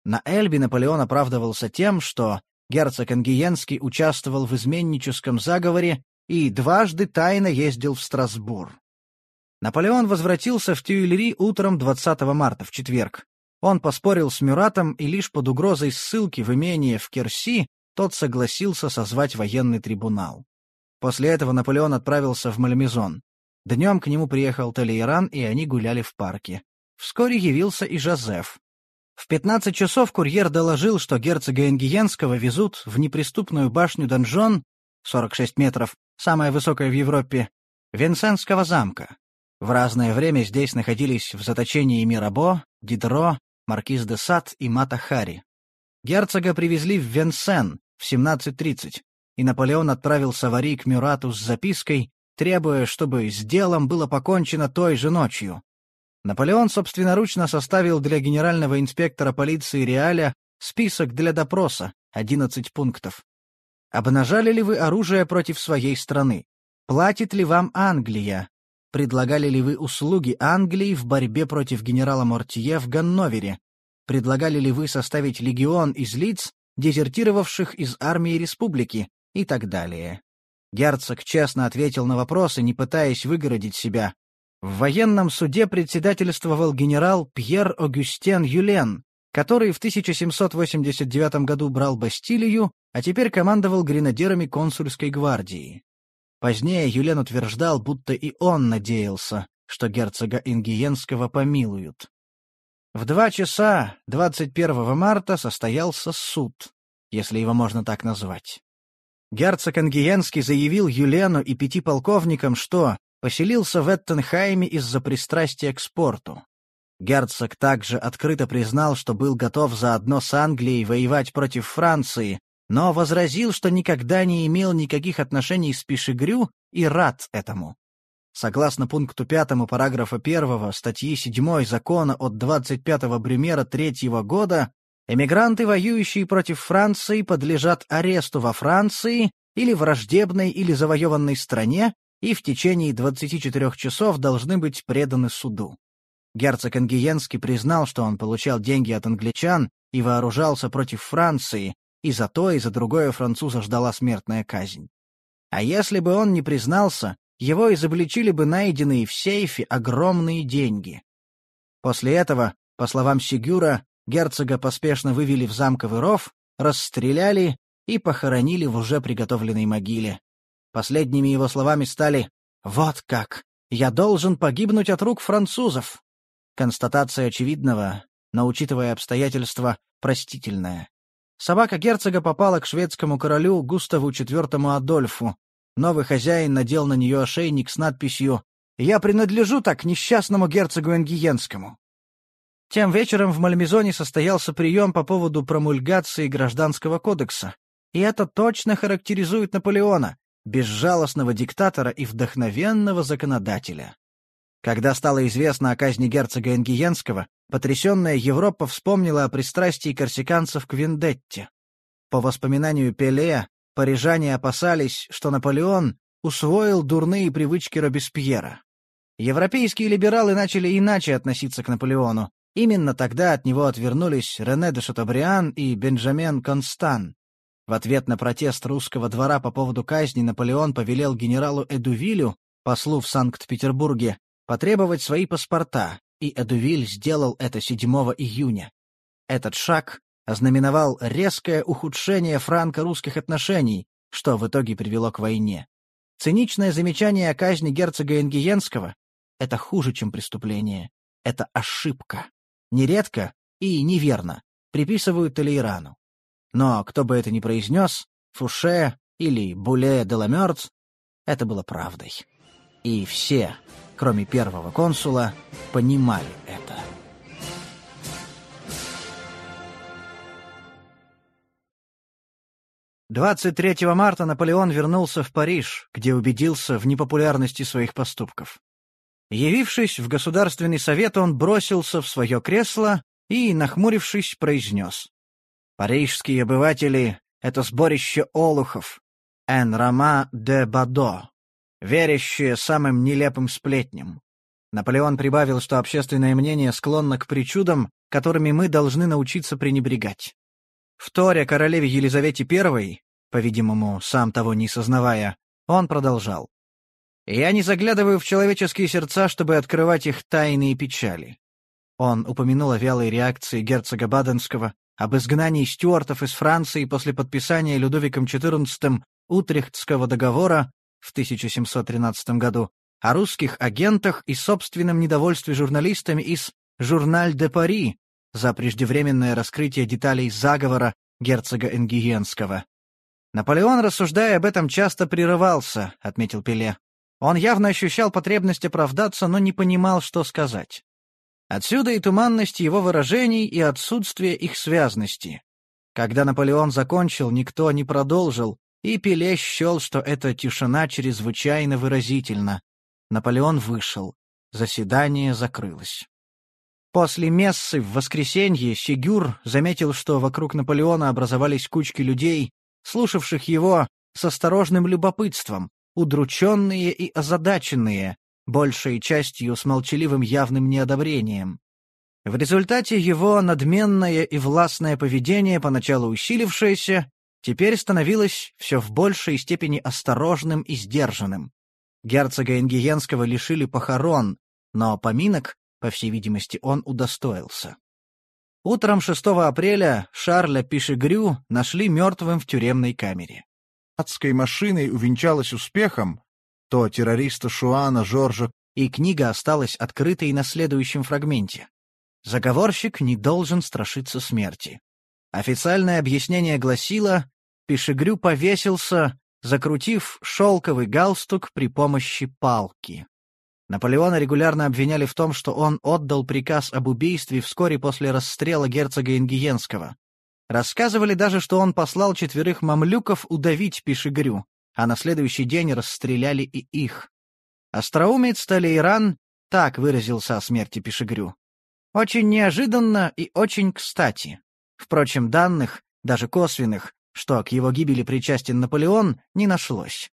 На Эльбе Наполеон оправдывался тем, что Герцог Ангиенский участвовал в изменническом заговоре и дважды тайно ездил в Страсбур. Наполеон возвратился в Тюильри утром 20 марта, в четверг. Он поспорил с Мюратом, и лишь под угрозой ссылки в имение в Керси тот согласился созвать военный трибунал. После этого Наполеон отправился в Мальмезон. Днем к нему приехал Толейран, и они гуляли в парке. Вскоре явился и Жозеф. В 15 часов курьер доложил, что герцога Энгиенского везут в неприступную башню-донжон, 46 метров, самая высокая в Европе, Венсенского замка. В разное время здесь находились в заточении Мирабо, Дидро, Маркиз де Сад и Мата Хари. Герцога привезли в Венсен в 17.30, и Наполеон отправил Савари к Мюрату с запиской, требуя, чтобы с делом было покончено той же ночью. Наполеон собственноручно составил для генерального инспектора полиции Реаля список для допроса, 11 пунктов. Обнажали ли вы оружие против своей страны? Платит ли вам Англия? Предлагали ли вы услуги Англии в борьбе против генерала Мортье в Ганновере? Предлагали ли вы составить легион из лиц, дезертировавших из армии республики? И так далее. Герцог честно ответил на вопросы, не пытаясь выгородить себя, в военном суде председательствовал генерал Пьер Огюстен Юлен, который в 1789 году брал Бастилию, а теперь командовал гренадерами консульской гвардии. Позднее Юлен утверждал, будто и он надеялся, что герцога Ингиенского помилуют. В два часа 21 марта состоялся суд, если его можно так назвать. Герцог Ангиенский заявил Юлену и пяти полковникам, что поселился в Эттенхайме из-за пристрастия к спорту. Герцог также открыто признал, что был готов заодно с Англией воевать против Франции, но возразил, что никогда не имел никаких отношений с Пишегрю и рад этому. Согласно пункту 5 параграфа 1 статьи 7 закона от 25 Брюмера 3 года, эмигранты, воюющие против Франции, подлежат аресту во Франции или враждебной или завоеванной стране и в течение 24 часов должны быть преданы суду. Герцог Ангиенский признал, что он получал деньги от англичан и вооружался против Франции, и за то, и за другое француза ждала смертная казнь. А если бы он не признался, его изобличили бы найденные в сейфе огромные деньги. После этого, по словам Сигюра, герцога поспешно вывели в замковый ров, расстреляли и похоронили в уже приготовленной могиле. Последними его словами стали «Вот как! Я должен погибнуть от рук французов!» Констатация очевидного, но, учитывая обстоятельства, простительная. Собака герцога попала к шведскому королю Густаву IV Адольфу. Новый хозяин надел на нее ошейник с надписью «Я принадлежу так несчастному герцогу Энгиенскому». Тем вечером в Мальмезоне состоялся прием по поводу промульгации Гражданского кодекса. И это точно характеризует Наполеона, безжалостного диктатора и вдохновенного законодателя. Когда стало известно о казни герцога Энгиенского, потрясенная Европа вспомнила о пристрастии корсиканцев к Вендетте. По воспоминанию Пеле, парижане опасались, что Наполеон усвоил дурные привычки Робеспьера. Европейские либералы начали иначе относиться к Наполеону. Именно тогда от него отвернулись Рене де Шатабриан и Бенджамен Констан. В ответ на протест русского двора по поводу казни Наполеон повелел генералу Эдувилю, послу в Санкт-Петербурге, потребовать свои паспорта, и Эдувиль сделал это 7 июня. Этот шаг ознаменовал резкое ухудшение франко-русских отношений, что в итоге привело к войне. Циничное замечание о казни герцога Энгиенского — это хуже, чем преступление. Это ошибка. Нередко и неверно приписывают Толейрану. Но кто бы это ни произнес, Фуше или Буле де Ламерц, это было правдой. И все, кроме первого консула, понимали это. Двадцать третьего марта Наполеон вернулся в Париж, где убедился в непопулярности своих поступков. Явившись в Государственный совет, он бросился в свое кресло и, нахмурившись, произнес. «Парижские обыватели — это сборище олухов, эн Рама де Бадо, верящие самым нелепым сплетням. Наполеон прибавил, что общественное мнение склонно к причудам, которыми мы должны научиться пренебрегать. Вторя королеве Елизавете I, по-видимому, сам того не сознавая, он продолжал. «Я не заглядываю в человеческие сердца, чтобы открывать их тайные печали». Он упомянул о вялой реакции герцога Баденского, об изгнании стюартов из Франции после подписания Людовиком XIV Утрехтского договора в 1713 году, о русских агентах и собственном недовольстве журналистами из «Журналь де Пари» за преждевременное раскрытие деталей заговора герцога Энгиенского. «Наполеон, рассуждая об этом, часто прерывался», — отметил Пеле. Он явно ощущал потребность оправдаться, но не понимал, что сказать. Отсюда и туманность его выражений, и отсутствие их связности. Когда Наполеон закончил, никто не продолжил, и Пеле счел, что эта тишина чрезвычайно выразительна. Наполеон вышел. Заседание закрылось. После мессы в воскресенье Сигюр заметил, что вокруг Наполеона образовались кучки людей, слушавших его с осторожным любопытством, удрученные и озадаченные, большей частью с молчаливым явным неодобрением. В результате его надменное и властное поведение, поначалу усилившееся, теперь становилось все в большей степени осторожным и сдержанным. Герцога Ингиенского лишили похорон, но поминок, по всей видимости, он удостоился. Утром 6 апреля Шарля Пишегрю нашли мертвым в тюремной камере. Адской машиной увенчалась успехом, то террориста Шуана Жоржа, и книга осталась открытой на следующем фрагменте. Заговорщик не должен страшиться смерти. Официальное объяснение гласило, Пешегрю повесился, закрутив шелковый галстук при помощи палки. Наполеона регулярно обвиняли в том, что он отдал приказ об убийстве вскоре после расстрела герцога Ингиенского. Рассказывали даже, что он послал четверых мамлюков удавить Пешегрю, а на следующий день расстреляли и их. Остроумец Талейран так выразился о смерти Пешегрю. Очень неожиданно и очень кстати. Впрочем, данных, даже косвенных, что к его гибели причастен Наполеон, не нашлось.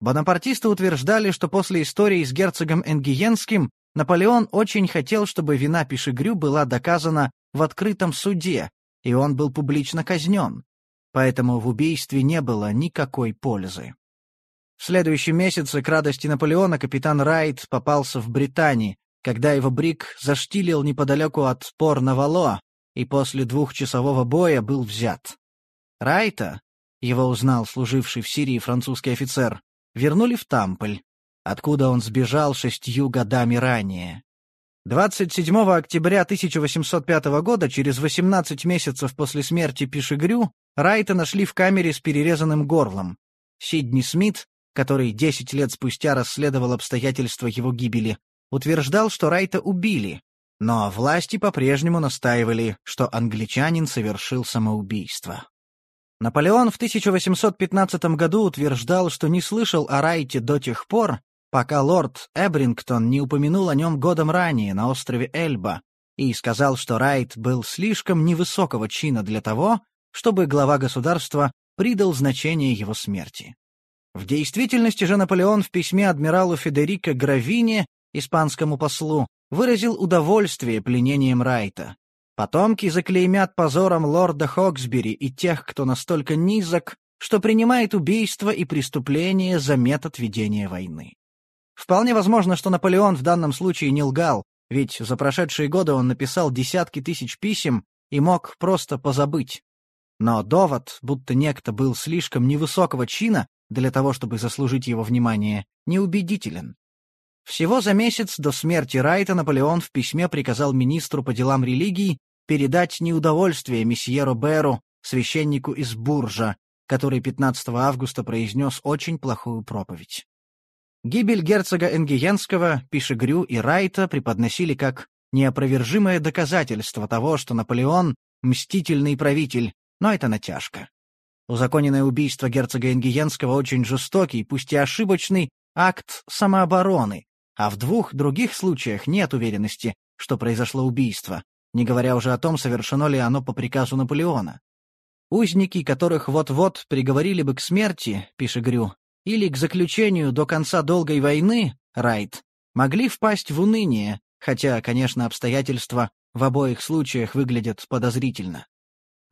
Бонапартисты утверждали, что после истории с герцогом Энгиенским Наполеон очень хотел, чтобы вина Пешегрю была доказана в открытом суде, и он был публично казнен. Поэтому в убийстве не было никакой пользы. В следующем месяце к радости Наполеона капитан Райт попался в Британии, когда его брик заштилил неподалеку от Пор-Навало и после двухчасового боя был взят. Райта, его узнал служивший в Сирии французский офицер, вернули в Тамполь, откуда он сбежал шестью годами ранее. 27 октября 1805 года, через 18 месяцев после смерти Пишегрю, Райта нашли в камере с перерезанным горлом. Сидни Смит, который 10 лет спустя расследовал обстоятельства его гибели, утверждал, что Райта убили, но власти по-прежнему настаивали, что англичанин совершил самоубийство. Наполеон в 1815 году утверждал, что не слышал о Райте до тех пор, пока лорд Эбрингтон не упомянул о нем годом ранее на острове Эльба и сказал, что Райт был слишком невысокого чина для того, чтобы глава государства придал значение его смерти. В действительности же Наполеон в письме адмиралу Федерико Гравине, испанскому послу, выразил удовольствие пленением Райта. Потомки заклеймят позором лорда Хоксбери и тех, кто настолько низок, что принимает убийство и преступление за метод ведения войны. Вполне возможно, что Наполеон в данном случае не лгал, ведь за прошедшие годы он написал десятки тысяч писем и мог просто позабыть. Но довод, будто некто был слишком невысокого чина для того, чтобы заслужить его внимание, неубедителен. Всего за месяц до смерти Райта Наполеон в письме приказал министру по делам религии передать неудовольствие месье Роберу, священнику из Буржа, который 15 августа произнес очень плохую проповедь. Гибель герцога Энгиенского, Пишегрю и Райта преподносили как неопровержимое доказательство того, что Наполеон — мстительный правитель, но это натяжка. Узаконенное убийство герцога Энгиенского очень жестокий, пусть и ошибочный, акт самообороны, а в двух других случаях нет уверенности, что произошло убийство, не говоря уже о том, совершено ли оно по приказу Наполеона. Узники, которых вот-вот приговорили бы к смерти, пишет Грю, или к заключению до конца долгой войны, Райт, могли впасть в уныние, хотя, конечно, обстоятельства в обоих случаях выглядят подозрительно.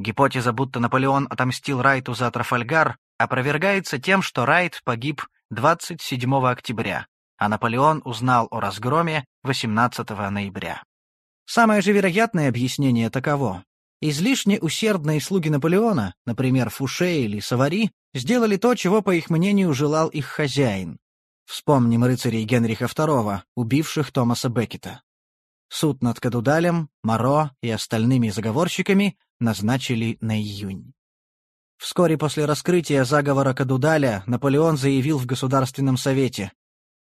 Гипотеза, будто Наполеон отомстил Райту за Трафальгар, опровергается тем, что Райт погиб 27 октября, а Наполеон узнал о разгроме 18 ноября. Самое же вероятное объяснение таково. Излишне усердные слуги Наполеона, например, Фуше или Савари, сделали то, чего, по их мнению, желал их хозяин. Вспомним рыцарей Генриха II, убивших Томаса Беккета. Суд над Кадудалем, Моро и остальными заговорщиками назначили на июнь. Вскоре после раскрытия заговора Кадудаля Наполеон заявил в Государственном Совете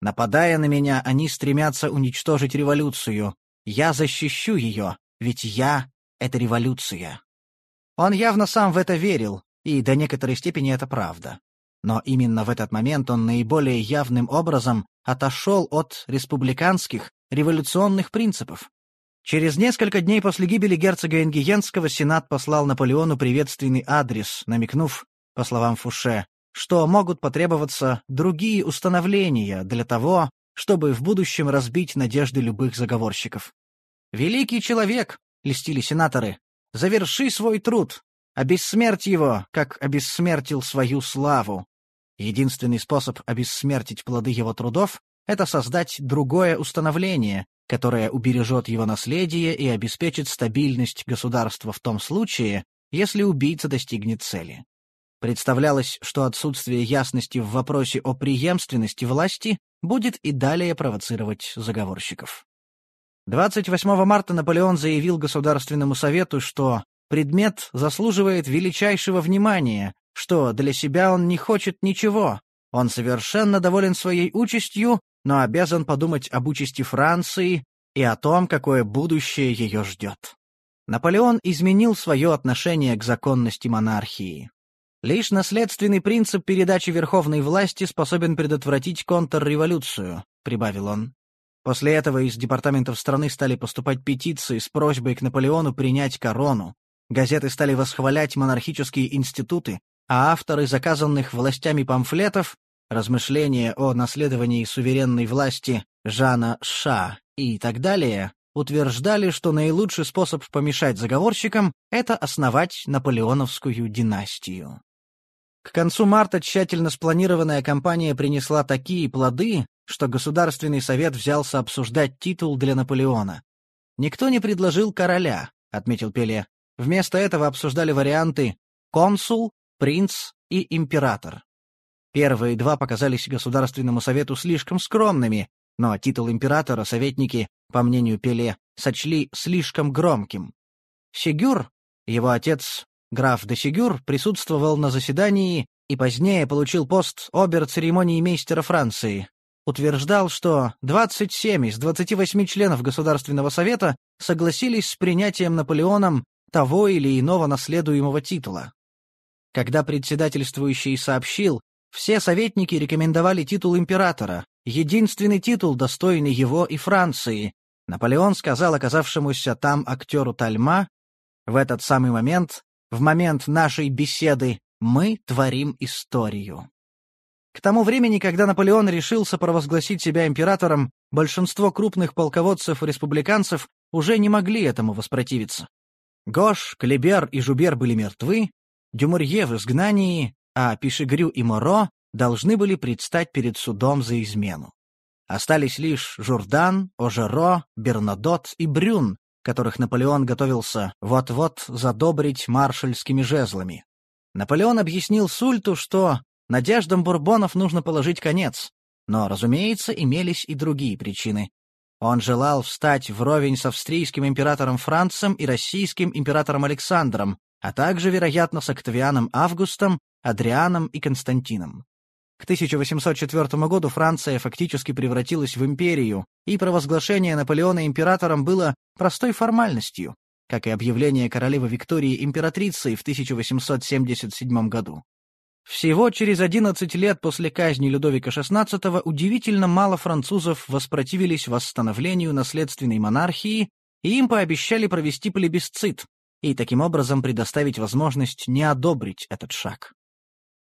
«Нападая на меня, они стремятся уничтожить революцию. Я защищу ее, ведь я это революция. Он явно сам в это верил, и до некоторой степени это правда. Но именно в этот момент он наиболее явным образом отошел от республиканских, революционных принципов. Через несколько дней после гибели герцога Энгиенского Сенат послал Наполеону приветственный адрес, намекнув, по словам Фуше, что могут потребоваться другие установления для того, чтобы в будущем разбить надежды любых заговорщиков. «Великий человек», — листили сенаторы, — «заверши свой труд, обессмерть его, как обессмертил свою славу». Единственный способ обессмертить плоды его трудов — это создать другое установление, которое убережет его наследие и обеспечит стабильность государства в том случае, если убийца достигнет цели. Представлялось, что отсутствие ясности в вопросе о преемственности власти будет и далее провоцировать заговорщиков. 28 марта Наполеон заявил Государственному совету, что предмет заслуживает величайшего внимания, что для себя он не хочет ничего, он совершенно доволен своей участью, но обязан подумать об участи Франции и о том, какое будущее ее ждет. Наполеон изменил свое отношение к законности монархии. Лишь наследственный принцип передачи верховной власти способен предотвратить контрреволюцию, прибавил он. После этого из департаментов страны стали поступать петиции с просьбой к Наполеону принять корону. Газеты стали восхвалять монархические институты, а авторы заказанных властями памфлетов «Размышления о наследовании суверенной власти Жана Ша» и так далее утверждали, что наилучший способ помешать заговорщикам — это основать наполеоновскую династию. К концу марта тщательно спланированная кампания принесла такие плоды, что Государственный совет взялся обсуждать титул для Наполеона. «Никто не предложил короля», — отметил Пеле. Вместо этого обсуждали варианты «консул», «принц» и «император». Первые два показались Государственному совету слишком скромными, но титул императора советники, по мнению Пеле, сочли слишком громким. Сигюр, его отец, граф де Сигюр, присутствовал на заседании и позднее получил пост обер-церемонии мейстера Франции. Утверждал, что 27 из 28 членов Государственного совета согласились с принятием Наполеоном того или иного наследуемого титула. Когда председательствующий сообщил, все советники рекомендовали титул императора, единственный титул, достойный его и Франции. Наполеон сказал оказавшемуся там актеру Тальма, «В этот самый момент, в момент нашей беседы, мы творим историю». К тому времени, когда Наполеон решился провозгласить себя императором, большинство крупных полководцев-республиканцев уже не могли этому воспротивиться. Гош, Клебер и Жубер были мертвы, Дюмурье в изгнании, а Пишегрю и Моро должны были предстать перед судом за измену. Остались лишь Журдан, Ожеро, Бернадот и Брюн, которых Наполеон готовился вот-вот задобрить маршальскими жезлами. Наполеон объяснил Сульту, что надеждам бурбонов нужно положить конец, но, разумеется, имелись и другие причины. Он желал встать вровень с австрийским императором Францем и российским императором Александром, а также, вероятно, с Октавианом Августом, Адрианом и Константином. К 1804 году Франция фактически превратилась в империю, и провозглашение Наполеона императором было простой формальностью, как и объявление королевы Виктории императрицей в 1877 году. Всего через 11 лет после казни Людовика XVI удивительно мало французов воспротивились восстановлению наследственной монархии, и им пообещали провести плебисцит, и таким образом предоставить возможность не одобрить этот шаг.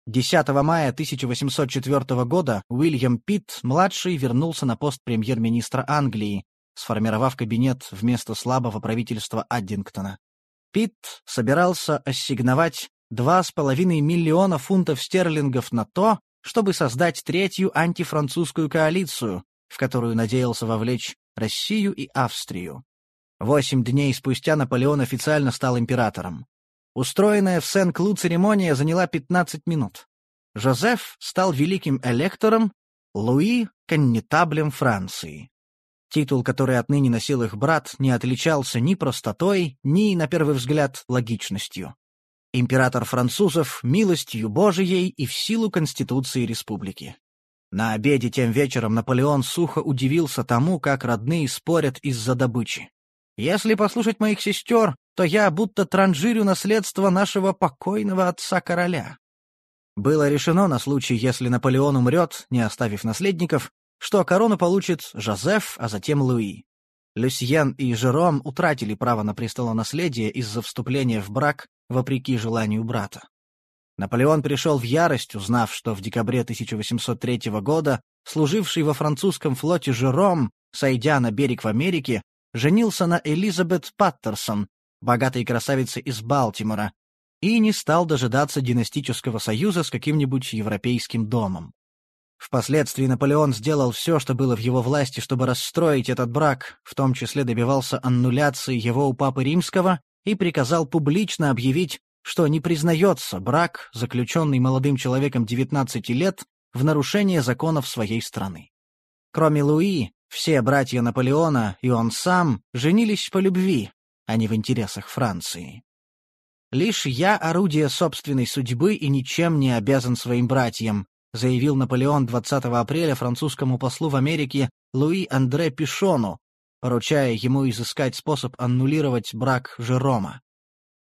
10 мая 1804 года Уильям Питт, младший, вернулся на пост премьер-министра Англии, сформировав кабинет вместо слабого правительства Аддингтона. Питт собирался ассигновать 2,5 миллиона фунтов стерлингов на то, чтобы создать третью антифранцузскую коалицию, в которую надеялся вовлечь Россию и Австрию. Восемь дней спустя Наполеон официально стал императором. Устроенная в Сен-Клу церемония заняла 15 минут. Жозеф стал великим электором, Луи — коннетаблем Франции. Титул, который отныне носил их брат, не отличался ни простотой, ни, на первый взгляд, логичностью. Император французов милостью Божией и в силу Конституции Республики. На обеде тем вечером Наполеон сухо удивился тому, как родные спорят из-за добычи. Если послушать моих сестер, то я будто транжирю наследство нашего покойного отца-короля. Было решено на случай, если Наполеон умрет, не оставив наследников, что корону получит Жозеф, а затем Луи. Люсьен и Жером утратили право на престолонаследие из-за вступления в брак вопреки желанию брата. Наполеон пришел в ярость, узнав, что в декабре 1803 года служивший во французском флоте Жером, сойдя на берег в Америке, женился на Элизабет Паттерсон, богатой красавице из Балтимора, и не стал дожидаться династического союза с каким-нибудь европейским домом. Впоследствии Наполеон сделал все, что было в его власти, чтобы расстроить этот брак, в том числе добивался аннуляции его у Папы Римского и приказал публично объявить, что не признается брак, заключенный молодым человеком 19 лет, в нарушение законов своей страны. Кроме Луи, Все братья Наполеона и он сам женились по любви, а не в интересах Франции. «Лишь я орудие собственной судьбы и ничем не обязан своим братьям», заявил Наполеон 20 апреля французскому послу в Америке Луи Андре Пишону, поручая ему изыскать способ аннулировать брак Жерома.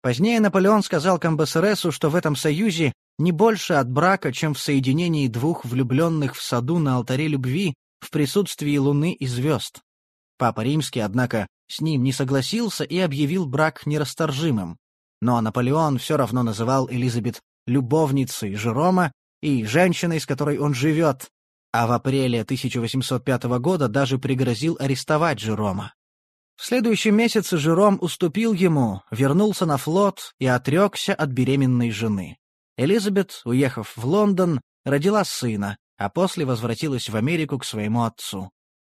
Позднее Наполеон сказал Камбасересу, что в этом союзе не больше от брака, чем в соединении двух влюбленных в саду на алтаре любви в присутствии луны и звезд. Папа Римский, однако, с ним не согласился и объявил брак нерасторжимым. Но Наполеон все равно называл Элизабет любовницей Жерома и женщиной, с которой он живет, а в апреле 1805 года даже пригрозил арестовать Жерома. В следующем месяце Жером уступил ему, вернулся на флот и отрекся от беременной жены. Элизабет, уехав в Лондон, родила сына, а после возвратилась в Америку к своему отцу.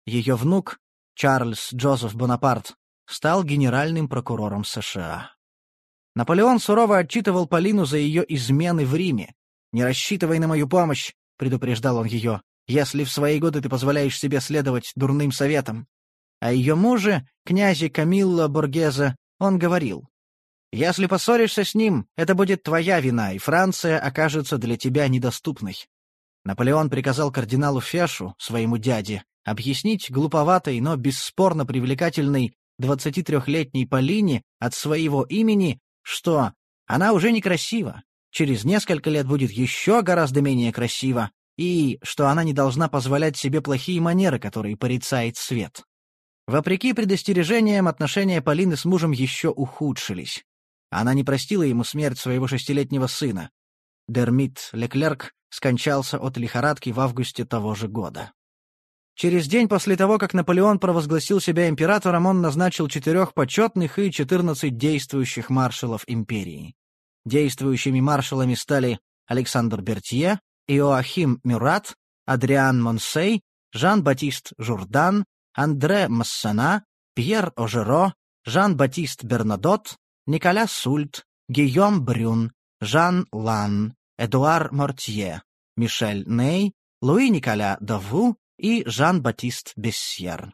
Ее внук, Чарльз Джозеф Бонапарт, стал генеральным прокурором США. Наполеон сурово отчитывал Полину за ее измены в Риме. «Не рассчитывай на мою помощь», — предупреждал он ее, «если в свои годы ты позволяешь себе следовать дурным советам». О ее муже, князе Камилло Боргеза, он говорил, «Если поссоришься с ним, это будет твоя вина, и Франция окажется для тебя недоступной». Наполеон приказал кардиналу Фешу, своему дяде, объяснить глуповатой, но бесспорно привлекательной 23-летней Полине от своего имени, что она уже некрасива, через несколько лет будет еще гораздо менее красива, и что она не должна позволять себе плохие манеры, которые порицает свет. Вопреки предостережениям, отношения Полины с мужем еще ухудшились. Она не простила ему смерть своего шестилетнего сына. Дермит Леклерк скончался от лихорадки в августе того же года. Через день после того, как Наполеон провозгласил себя императором, он назначил четырех почетных и четырнадцать действующих маршалов империи. Действующими маршалами стали Александр Бертье, Иоахим Мюрат, Адриан Монсей, Жан-Батист Журдан, Андре Массана, Пьер Ожеро, Жан-Батист Бернадот, Николя Сульт, Гийом Брюн, Жан Лан, Эдуар Мортье, Мишель Ней, Луи Николя Даву и Жан-Батист Бессьер.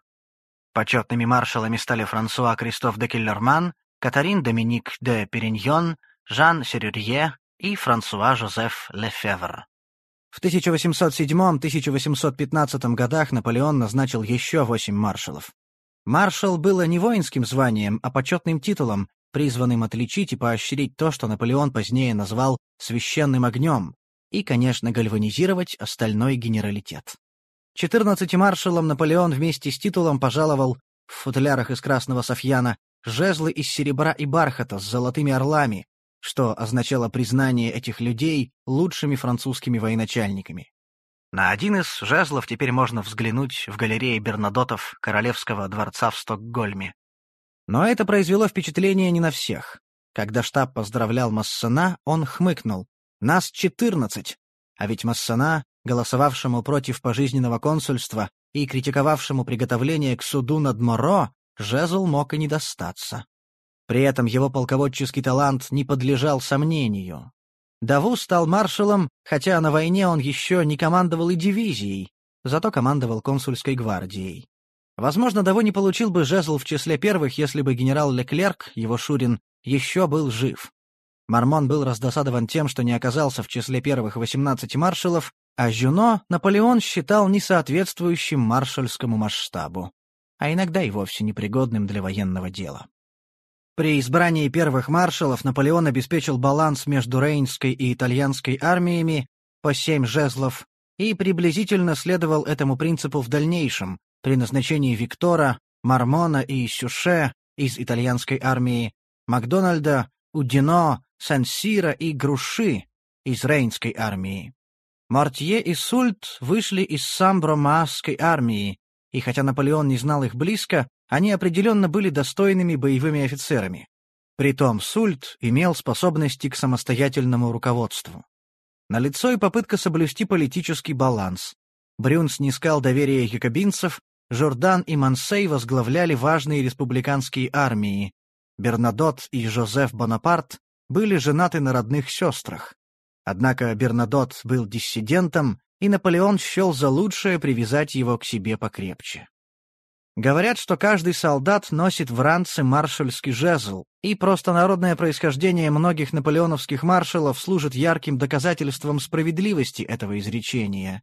Почетными маршалами стали Франсуа Кристоф де Киллерман, Катарин Доминик де Периньон, Жан Серюрье и Франсуа Жозеф Лефевр. В 1807-1815 годах Наполеон назначил еще восемь маршалов. Маршал было не воинским званием, а почетным титулом, призванным отличить и поощрить то, что Наполеон позднее назвал «священным огнем», и, конечно, гальванизировать остальной генералитет. Четырнадцати маршалам Наполеон вместе с титулом пожаловал в футлярах из красного софьяна жезлы из серебра и бархата с золотыми орлами, что означало признание этих людей лучшими французскими военачальниками. На один из жезлов теперь можно взглянуть в галерее Бернадотов Королевского дворца в Стокгольме. Но это произвело впечатление не на всех. Когда штаб поздравлял Массена, он хмыкнул. «Нас четырнадцать!» А ведь Массена, голосовавшему против пожизненного консульства и критиковавшему приготовление к суду над Моро, жезл мог и не достаться. При этом его полководческий талант не подлежал сомнению. Даву стал маршалом, хотя на войне он еще не командовал и дивизией, зато командовал консульской гвардией. Возможно, Даву не получил бы жезл в числе первых, если бы генерал Леклерк, его Шурин, еще был жив. Мармон был раздосадован тем, что не оказался в числе первых 18 маршалов, а Жюно Наполеон считал несоответствующим маршальскому масштабу, а иногда и вовсе непригодным для военного дела. При избрании первых маршалов Наполеон обеспечил баланс между Рейнской и итальянской армиями по семь жезлов и приблизительно следовал этому принципу в дальнейшем, при назначении Виктора, Мармона и Сюше из итальянской армии, Макдональда, Удино, Сансира и Груши из Рейнской армии. Мортье и Сульт вышли из Самбромасской армии, и хотя Наполеон не знал их близко, они определенно были достойными боевыми офицерами. Притом Сульт имел способности к самостоятельному руководству. Налицо и попытка соблюсти политический баланс. Брюн снискал доверие якобинцев, Жордан и Мансей возглавляли важные республиканские армии. Бернадот и Жозеф Бонапарт были женаты на родных сестрах. Однако Бернадот был диссидентом, и Наполеон счел за лучшее привязать его к себе покрепче. Говорят, что каждый солдат носит в ранце маршальский жезл, и просто народное происхождение многих наполеоновских маршалов служит ярким доказательством справедливости этого изречения.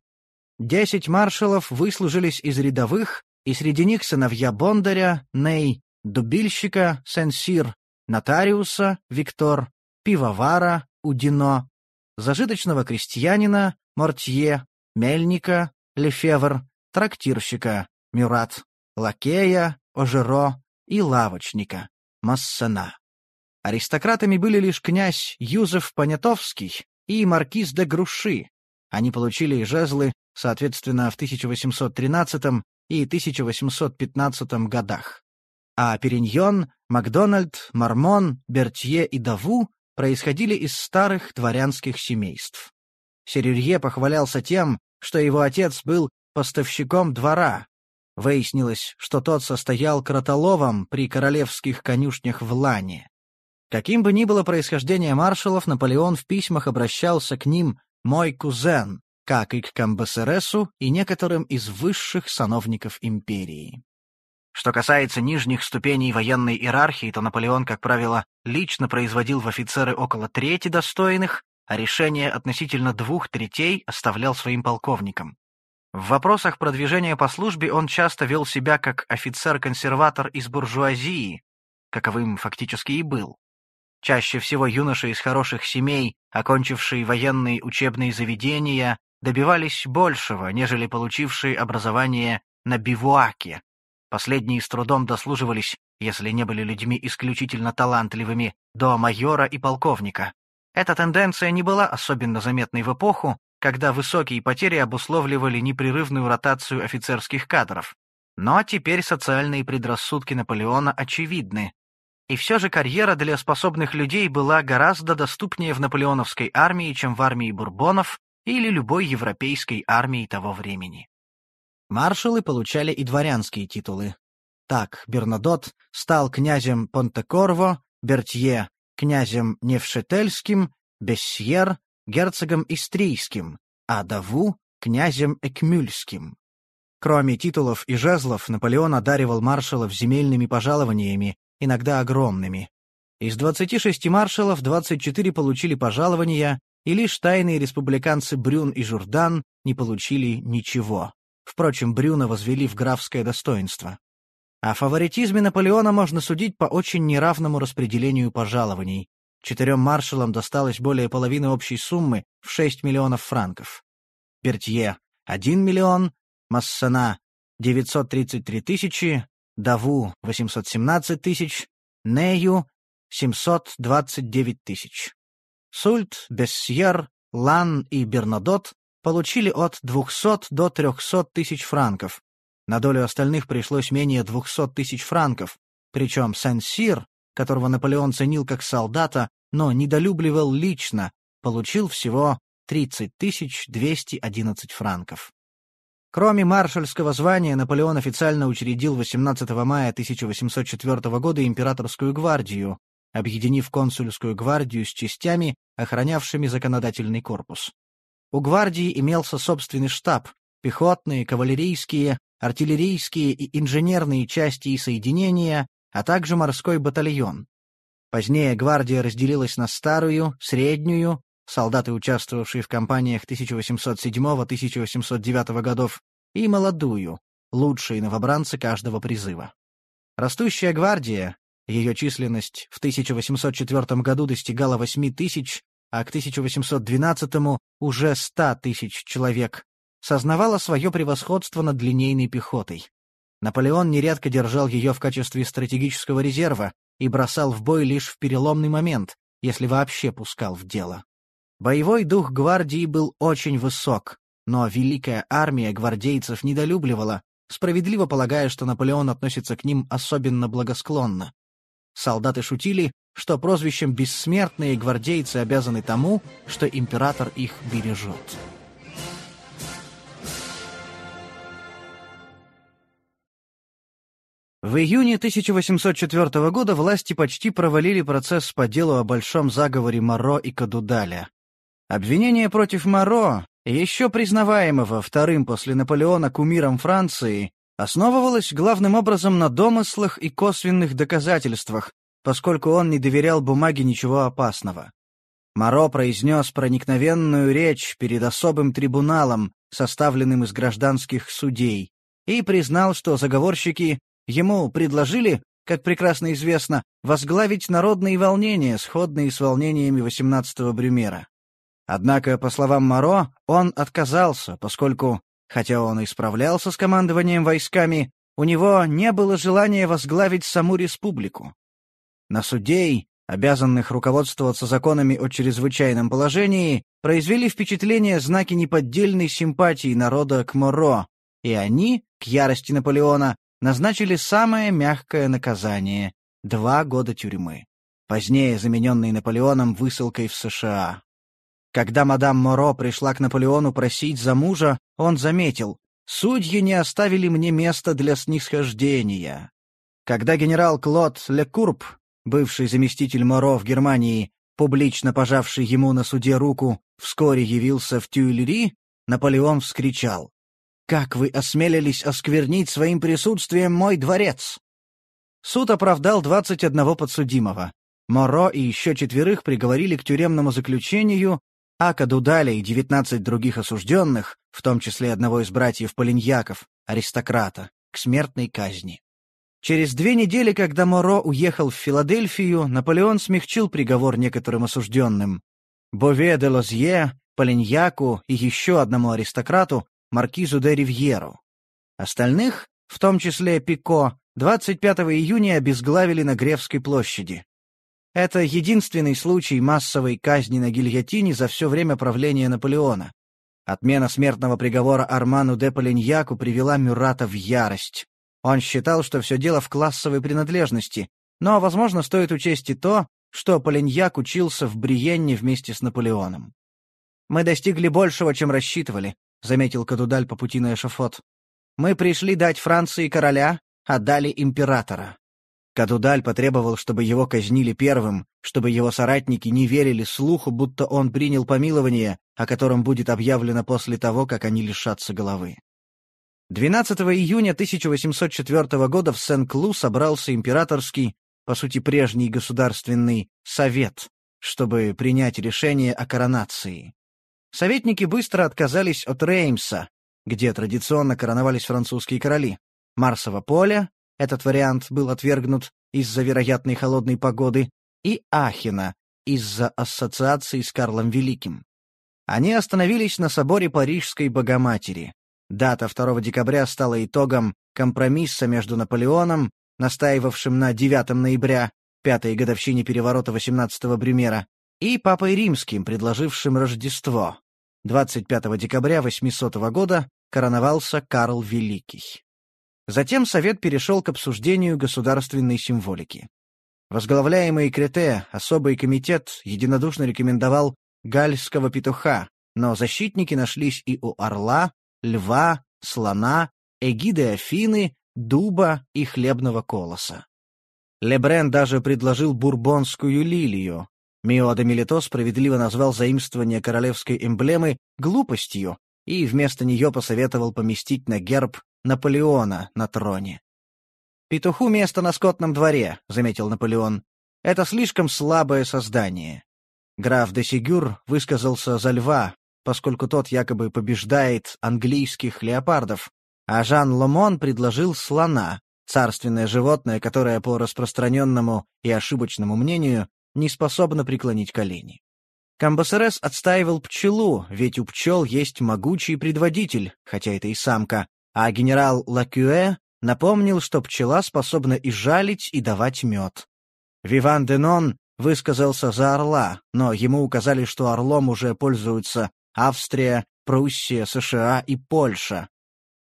Десять маршалов выслужились из рядовых, и среди них сыновья Бондаря, Ней, дубильщика, Сенсир, нотариуса, Виктор, пивовара, Удино, зажиточного крестьянина, Мортье, мельника, Лефевр, трактирщика, Мюрат, лакея, ожеро и лавочника, Массена. Аристократами были лишь князь Юзеф Понятовский и маркиз де Груши. Они получили жезлы, соответственно, в 1813 и 1815 годах. А Периньон, Макдональд, Мармон, Бертье и Даву происходили из старых дворянских семейств. Серюрье похвалялся тем, что его отец был поставщиком двора, Выяснилось, что тот состоял кротоловом при королевских конюшнях в Лане. Каким бы ни было происхождение маршалов, Наполеон в письмах обращался к ним «мой кузен», как и к Камбасересу и некоторым из высших сановников империи. Что касается нижних ступеней военной иерархии, то Наполеон, как правило, лично производил в офицеры около трети достойных, а решение относительно двух третей оставлял своим полковникам. В вопросах продвижения по службе он часто вел себя как офицер-консерватор из буржуазии, каковым фактически и был. Чаще всего юноши из хороших семей, окончившие военные учебные заведения, добивались большего, нежели получившие образование на бивуаке. Последние с трудом дослуживались, если не были людьми исключительно талантливыми, до майора и полковника. Эта тенденция не была особенно заметной в эпоху, когда высокие потери обусловливали непрерывную ротацию офицерских кадров. Но теперь социальные предрассудки Наполеона очевидны. И все же карьера для способных людей была гораздо доступнее в наполеоновской армии, чем в армии бурбонов или любой европейской армии того времени. Маршалы получали и дворянские титулы. Так, Бернадот стал князем Понтекорво, Бертье — князем Невшетельским, Бессьер герцогом Истрийским, а Даву — князем Экмюльским. Кроме титулов и жезлов, Наполеон одаривал маршалов земельными пожалованиями, иногда огромными. Из 26 маршалов 24 получили пожалования, и лишь тайные республиканцы Брюн и Журдан не получили ничего. Впрочем, Брюна возвели в графское достоинство. О фаворитизме Наполеона можно судить по очень неравному распределению пожалований. Четырем маршалам досталось более половины общей суммы в 6 миллионов франков. Пертье — 1 миллион, Массена — 933 тысячи, Даву — 817 тысяч, Нею — 729 тысяч. Сульт, Бессьер, Лан и Бернадот получили от 200 до 300 тысяч франков. На долю остальных пришлось менее 200 тысяч франков, причем Сен-Сир которого Наполеон ценил как солдата, но недолюбливал лично, получил всего 30 211 франков. Кроме маршальского звания, Наполеон официально учредил 18 мая 1804 года императорскую гвардию, объединив консульскую гвардию с частями, охранявшими законодательный корпус. У гвардии имелся собственный штаб, пехотные, кавалерийские, артиллерийские и инженерные части и соединения, а также морской батальон. Позднее гвардия разделилась на старую, среднюю, солдаты, участвовавшие в кампаниях 1807-1809 годов, и молодую, лучшие новобранцы каждого призыва. Растущая гвардия, ее численность в 1804 году достигала 8 тысяч, а к 1812 уже 100 тысяч человек, сознавала свое превосходство над линейной пехотой. Наполеон нередко держал ее в качестве стратегического резерва и бросал в бой лишь в переломный момент, если вообще пускал в дело. Боевой дух гвардии был очень высок, но великая армия гвардейцев недолюбливала, справедливо полагая, что Наполеон относится к ним особенно благосклонно. Солдаты шутили, что прозвищем «бессмертные» гвардейцы обязаны тому, что император их бережет. В июне 1804 года власти почти провалили процесс по делу о большом заговоре Моро и Кадудаля. Обвинение против Моро, еще признаваемого вторым после Наполеона кумиром Франции, основывалась главным образом на домыслах и косвенных доказательствах, поскольку он не доверял бумаге ничего опасного. Моро произнес проникновенную речь перед особым трибуналом, составленным из гражданских судей, и признал, что заговорщики ему предложили, как прекрасно известно, возглавить народные волнения, сходные с волнениями 18-го Брюмера. Однако, по словам Моро, он отказался, поскольку, хотя он и справлялся с командованием войсками, у него не было желания возглавить саму республику. На судей, обязанных руководствоваться законами о чрезвычайном положении, произвели впечатление знаки неподдельной симпатии народа к Моро, и они, к ярости Наполеона, назначили самое мягкое наказание — два года тюрьмы, позднее замененный Наполеоном высылкой в США. Когда мадам Моро пришла к Наполеону просить за мужа, он заметил, «Судьи не оставили мне места для снисхождения». Когда генерал Клод Лекурб бывший заместитель Моро в Германии, публично пожавший ему на суде руку, вскоре явился в Тюильри, Наполеон вскричал. «Как вы осмелились осквернить своим присутствием мой дворец?» Суд оправдал 21 подсудимого. Моро и еще четверых приговорили к тюремному заключению, а Кадудаля и 19 других осужденных, в том числе одного из братьев Полиньяков, аристократа, к смертной казни. Через две недели, когда Моро уехал в Филадельфию, Наполеон смягчил приговор некоторым осужденным. Бове де Лозье, Полиньяку и еще одному аристократу, маркизу де Ривьеру. Остальных, в том числе Пико, 25 июня обезглавили на Гревской площади. Это единственный случай массовой казни на гильотине за все время правления Наполеона. Отмена смертного приговора Арману де Полиньяку привела Мюрата в ярость. Он считал, что все дело в классовой принадлежности, но, возможно, стоит учесть и то, что Полиньяк учился в Бриенне вместе с Наполеоном. «Мы достигли большего, чем рассчитывали», — заметил Кадудаль по пути на эшафот. «Мы пришли дать Франции короля, а дали императора». Кадудаль потребовал, чтобы его казнили первым, чтобы его соратники не верили слуху, будто он принял помилование, о котором будет объявлено после того, как они лишатся головы. 12 июня 1804 года в Сен-Клу собрался императорский, по сути прежний государственный, совет, чтобы принять решение о коронации. Советники быстро отказались от Реймса, где традиционно короновались французские короли. Марсово поле, этот вариант был отвергнут из-за вероятной холодной погоды, и Ахена, из-за ассоциации с Карлом Великим. Они остановились на соборе Парижской Богоматери. Дата 2 декабря стала итогом компромисса между Наполеоном, настаивавшим на 9 ноября, пятой годовщине переворота 18-го Брюмера, и Папой Римским, предложившим Рождество. 25 декабря 800 года короновался Карл Великий. Затем Совет перешел к обсуждению государственной символики. Возглавляемый Крете особый комитет единодушно рекомендовал гальского петуха, но защитники нашлись и у орла, льва, слона, эгиды Афины, дуба и хлебного колоса. Лебрен даже предложил бурбонскую лилию. Мио де Милито справедливо назвал заимствование королевской эмблемы глупостью и вместо нее посоветовал поместить на герб Наполеона на троне. «Петуху место на скотном дворе», — заметил Наполеон. «Это слишком слабое создание». Граф де Сигюр высказался за льва, поскольку тот якобы побеждает английских леопардов, а Жан Ломон предложил слона, царственное животное, которое по распространенному и ошибочному мнению не способно преклонить колени. Камбасерес отстаивал пчелу, ведь у пчел есть могучий предводитель, хотя это и самка, а генерал Лакюэ напомнил, что пчела способна и жалить, и давать мед. Виван Денон высказался за орла, но ему указали, что орлом уже пользуются Австрия, Пруссия, США и Польша.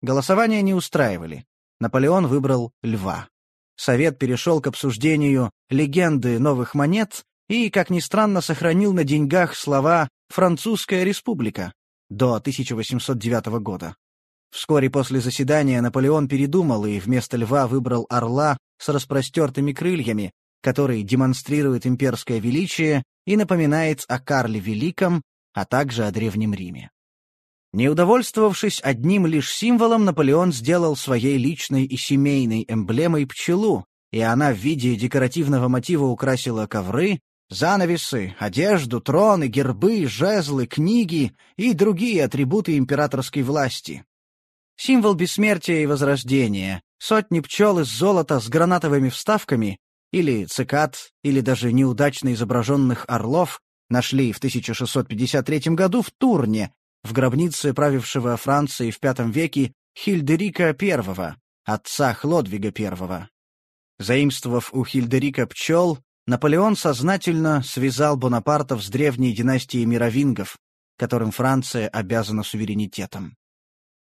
Голосование не устраивали. Наполеон выбрал льва. Совет перешел к обсуждению легенды новых монет и, как ни странно, сохранил на деньгах слова «Французская республика» до 1809 года. Вскоре после заседания Наполеон передумал и вместо льва выбрал орла с распростертыми крыльями, который демонстрирует имперское величие и напоминает о Карле Великом, а также о Древнем Риме. Не удовольствовавшись одним лишь символом, Наполеон сделал своей личной и семейной эмблемой пчелу, и она в виде декоративного мотива украсила ковры, занавесы, одежду, троны, гербы, жезлы, книги и другие атрибуты императорской власти. Символ бессмертия и возрождения, сотни пчел из золота с гранатовыми вставками, или цикад, или даже неудачно изображенных орлов, нашли в 1653 году в Турне, в гробнице правившего Францией в V веке Хильдерика I, отца Хлодвига I. Заимствовав у Хильдерика пчел, Наполеон сознательно связал Бонапартов с древней династией мировингов, которым Франция обязана суверенитетом.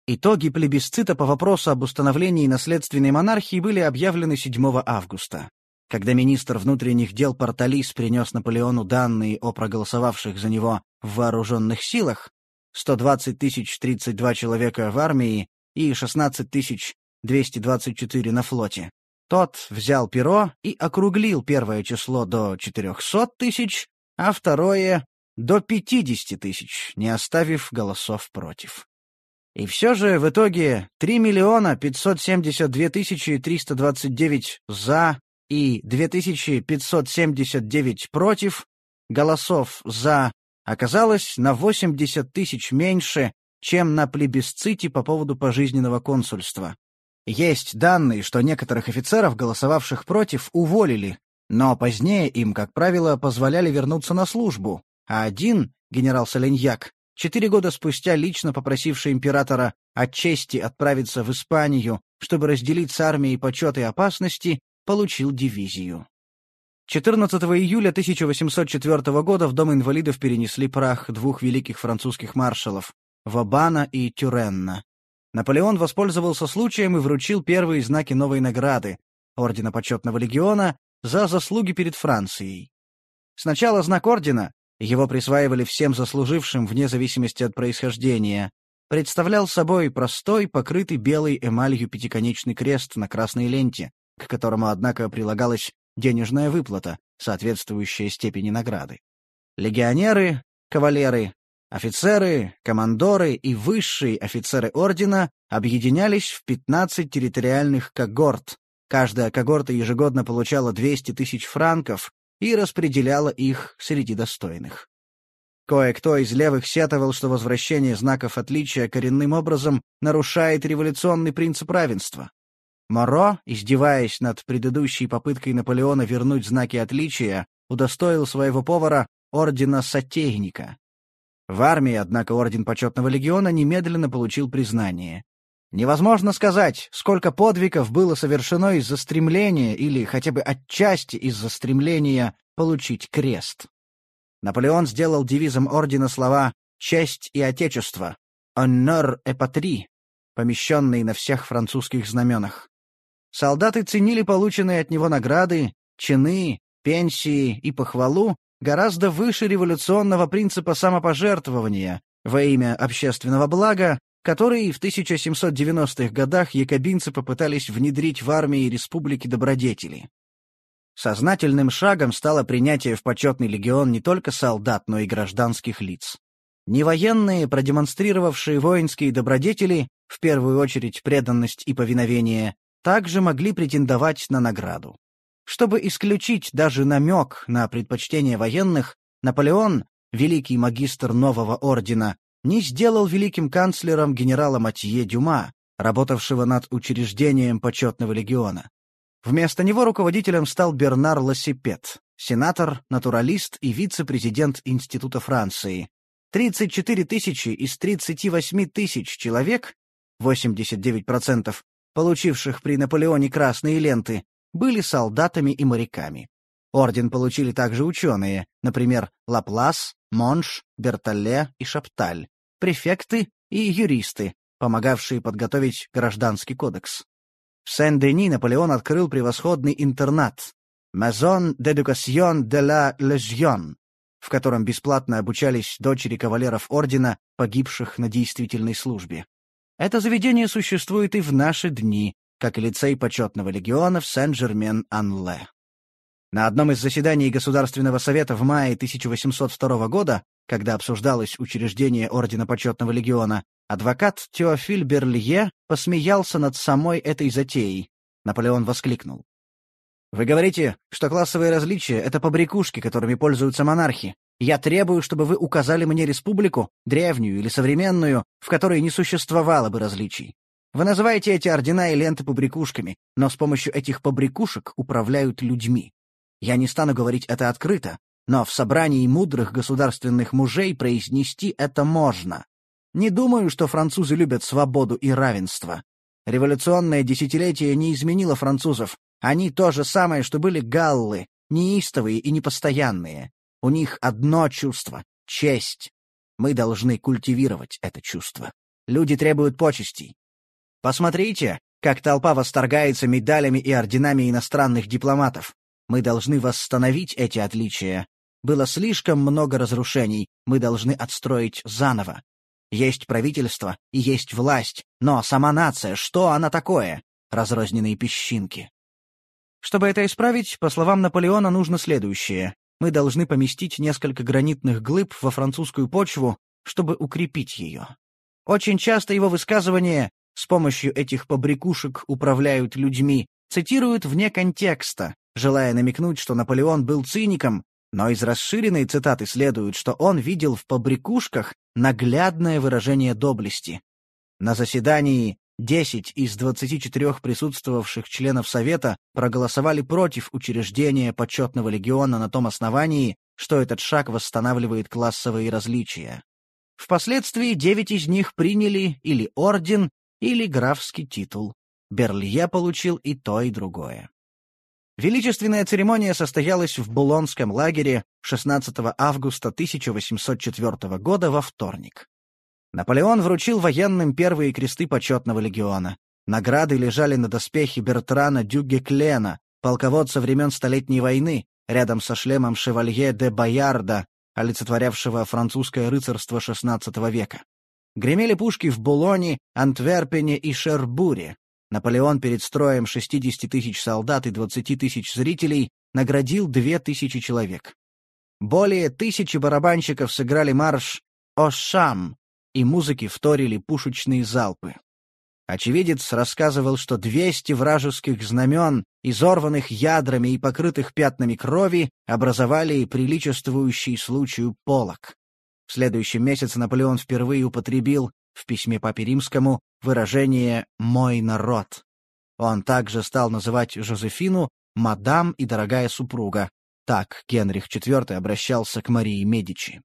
Итоги плебисцита по вопросу об установлении наследственной монархии были объявлены 7 августа. Когда министр внутренних дел Порталис принес Наполеону данные о проголосовавших за него в вооруженных силах, 120 тысяч 32 человека в армии и 16 тысяч 224 на флоте. Тот взял перо и округлил первое число до 400 тысяч, а второе — до 50 тысяч, не оставив голосов против. И все же в итоге 3 миллиона 572 тысячи 329 «за» и 2579 «против» голосов «за» оказалось на 80 тысяч меньше, чем на плебисците по поводу пожизненного консульства. Есть данные, что некоторых офицеров, голосовавших против, уволили, но позднее им, как правило, позволяли вернуться на службу, а один, генерал Соленьяк, четыре года спустя лично попросивший императора от чести отправиться в Испанию, чтобы разделить с армией почет и опасности, получил дивизию. 14 июля 1804 года в Дом инвалидов перенесли прах двух великих французских маршалов — Вабана и Тюренна. Наполеон воспользовался случаем и вручил первые знаки новой награды — Ордена Почетного Легиона за заслуги перед Францией. Сначала знак ордена, его присваивали всем заслужившим вне зависимости от происхождения, представлял собой простой, покрытый белой эмалью пятиконечный крест на красной ленте, к которому, однако, прилагалась денежная выплата, соответствующая степени награды. Легионеры, кавалеры, офицеры, командоры и высшие офицеры ордена объединялись в 15 территориальных когорт. Каждая когорта ежегодно получала 200 тысяч франков и распределяла их среди достойных. Кое-кто из левых сетовал, что возвращение знаков отличия коренным образом нарушает революционный принцип равенства. Моро, издеваясь над предыдущей попыткой Наполеона вернуть знаки отличия, удостоил своего повара ордена Сотейника. В армии, однако, орден почетного легиона немедленно получил признание. Невозможно сказать, сколько подвигов было совершено из-за стремления или хотя бы отчасти из-за стремления получить крест. Наполеон сделал девизом ордена слова «честь и отечество» «honneur et patrie», помещенные на всех французских знаменах. Солдаты ценили полученные от него награды, чины, пенсии и похвалу гораздо выше революционного принципа самопожертвования во имя общественного блага, который в 1790-х годах якобинцы попытались внедрить в армии республики добродетели. Сознательным шагом стало принятие в почетный легион не только солдат, но и гражданских лиц. Невоенные, продемонстрировавшие воинские добродетели, в первую очередь преданность и повиновение, также могли претендовать на награду. Чтобы исключить даже намек на предпочтение военных, Наполеон, великий магистр нового ордена, не сделал великим канцлером генерала Матье Дюма, работавшего над учреждением почетного легиона. Вместо него руководителем стал Бернар Лассипет, сенатор, натуралист и вице-президент Института Франции. 34 тысячи из 38 тысяч человек, 89%, получивших при Наполеоне красные ленты, были солдатами и моряками. Орден получили также ученые, например, Лаплас, Монш, Бертолле и Шапталь, префекты и юристы, помогавшие подготовить гражданский кодекс. В Сен-Дени Наполеон открыл превосходный интернат «Maison d'éducation de la Légion», в котором бесплатно обучались дочери кавалеров ордена, погибших на действительной службе. Это заведение существует и в наши дни, как и лицей почетного легиона в Сен-Жермен-Ан-Ле. На одном из заседаний Государственного совета в мае 1802 года, когда обсуждалось учреждение Ордена Почетного Легиона, Адвокат Теофиль Берлье посмеялся над самой этой затеей. Наполеон воскликнул. «Вы говорите, что классовые различия — это побрякушки, которыми пользуются монархи. Я требую, чтобы вы указали мне республику, древнюю или современную, в которой не существовало бы различий. Вы называете эти ордена и ленты побрякушками, но с помощью этих побрякушек управляют людьми. Я не стану говорить это открыто, но в собрании мудрых государственных мужей произнести это можно. Не думаю, что французы любят свободу и равенство. Революционное десятилетие не изменило французов. Они то же самое, что были галлы, неистовые и непостоянные. У них одно чувство — честь. Мы должны культивировать это чувство. Люди требуют почестей. Посмотрите, как толпа восторгается медалями и орденами иностранных дипломатов. Мы должны восстановить эти отличия. Было слишком много разрушений, мы должны отстроить заново. Есть правительство и есть власть, но сама нация, что она такое? Разрозненные песчинки. Чтобы это исправить, по словам Наполеона, нужно следующее. Мы должны поместить несколько гранитных глыб во французскую почву, чтобы укрепить ее. Очень часто его высказывания с помощью этих побрякушек управляют людьми, цитируют вне контекста, желая намекнуть, что Наполеон был циником, но из расширенной цитаты следует, что он видел в побрякушках наглядное выражение доблести. На заседании 10 из 24 присутствовавших членов Совета проголосовали против учреждения почетного легиона на том основании, что этот шаг восстанавливает классовые различия. Впоследствии девять из них приняли или орден, или графский титул. Берлье получил и то, и другое. Величественная церемония состоялась в Булонском лагере 16 августа 1804 года во вторник. Наполеон вручил военным первые кресты почетного легиона. Награды лежали на доспехе Бертрана Дюгеклена, полководца времен Столетней войны, рядом со шлемом шевалье де Боярда, олицетворявшего французское рыцарство XVI века. Гремели пушки в Булоне, Антверпене и Шербуре. Наполеон перед строем 60 тысяч солдат и 20 тысяч зрителей наградил 2 тысячи человек. Более тысячи барабанщиков сыграли марш «Ошам», и музыки вторили пушечные залпы. Очевидец рассказывал, что 200 вражеских знамен, изорванных ядрами и покрытых пятнами крови, образовали приличествующий случаю полок. В следующем месяце Наполеон впервые употребил в письме Папе Римскому выражение «мой народ». Он также стал называть Жозефину «мадам» и «дорогая супруга». Так Генрих IV обращался к Марии Медичи.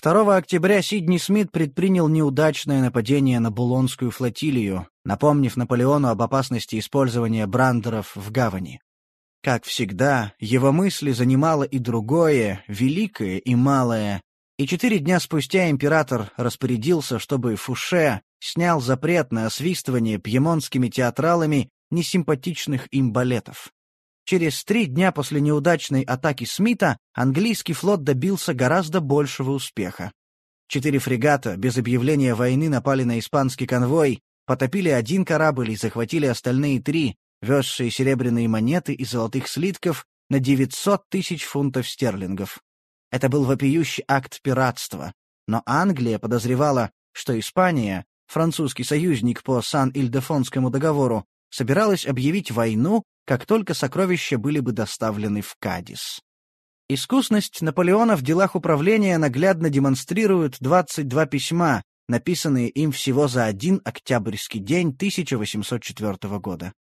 2 октября Сидни Смит предпринял неудачное нападение на Булонскую флотилию, напомнив Наполеону об опасности использования брандеров в гавани. Как всегда, его мысли занимало и другое, великое и малое, и четыре дня спустя император распорядился, чтобы Фуше снял запрет на освистывание пьемонтскими театралами несимпатичных им балетов. Через три дня после неудачной атаки Смита английский флот добился гораздо большего успеха. Четыре фрегата без объявления войны напали на испанский конвой, потопили один корабль и захватили остальные три, везшие серебряные монеты и золотых слитков на 900 тысяч фунтов стерлингов. Это был вопиющий акт пиратства. Но Англия подозревала, что Испания, французский союзник по Сан-Ильдефонскому договору, собиралась объявить войну, как только сокровища были бы доставлены в Кадис. Искусность Наполеона в делах управления наглядно демонстрируют 22 письма, написанные им всего за один октябрьский день 1804 года.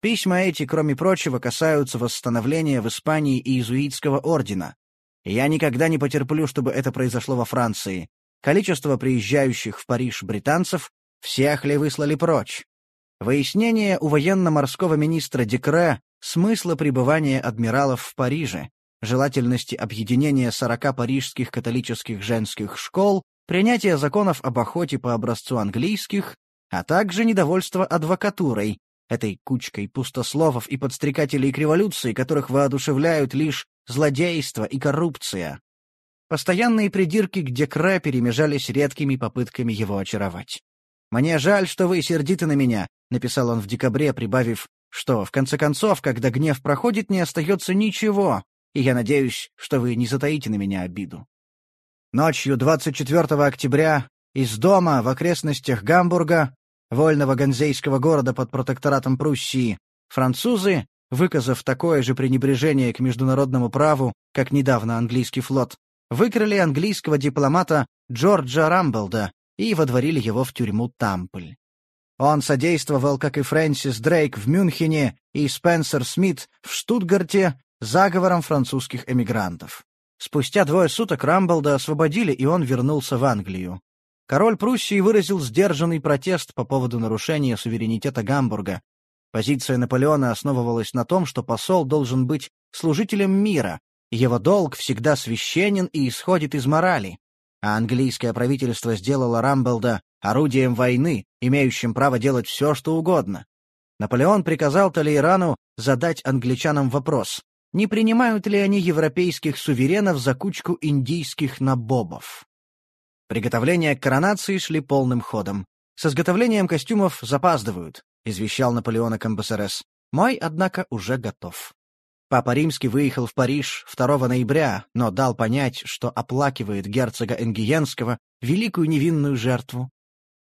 Письма эти, кроме прочего, касаются восстановления в Испании иезуитского ордена, я никогда не потерплю, чтобы это произошло во Франции. Количество приезжающих в Париж британцев всех ли выслали прочь? Выяснение у военно-морского министра Декре смысла пребывания адмиралов в Париже, желательности объединения 40 парижских католических женских школ, принятия законов об охоте по образцу английских, а также недовольство адвокатурой, этой кучкой пустословов и подстрекателей к революции, которых воодушевляют лишь злодейство и коррупция. Постоянные придирки к Декре перемежались редкими попытками его очаровать. «Мне жаль, что вы сердиты на меня», — написал он в декабре, прибавив, что, в конце концов, когда гнев проходит, не остается ничего, и я надеюсь, что вы не затаите на меня обиду. Ночью 24 октября из дома в окрестностях Гамбурга, вольного ганзейского города под протекторатом Пруссии, французы, выказав такое же пренебрежение к международному праву, как недавно английский флот, выкрали английского дипломата Джорджа Рамблда и водворили его в тюрьму Тампль. Он содействовал, как и Фрэнсис Дрейк в Мюнхене и Спенсер Смит в Штутгарте, заговором французских эмигрантов. Спустя двое суток Рамблда освободили, и он вернулся в Англию. Король Пруссии выразил сдержанный протест по поводу нарушения суверенитета Гамбурга. Позиция Наполеона основывалась на том, что посол должен быть служителем мира, его долг всегда священен и исходит из морали. А английское правительство сделало Рамблда орудием войны, имеющим право делать все, что угодно. Наполеон приказал Толейрану задать англичанам вопрос, не принимают ли они европейских суверенов за кучку индийских набобов. Приготовления к коронации шли полным ходом. С изготовлением костюмов запаздывают, извещал Наполеона КМБСРС. Мой, однако, уже готов. Папа Римский выехал в Париж 2 ноября, но дал понять, что оплакивает герцога Энгиенского, великую невинную жертву.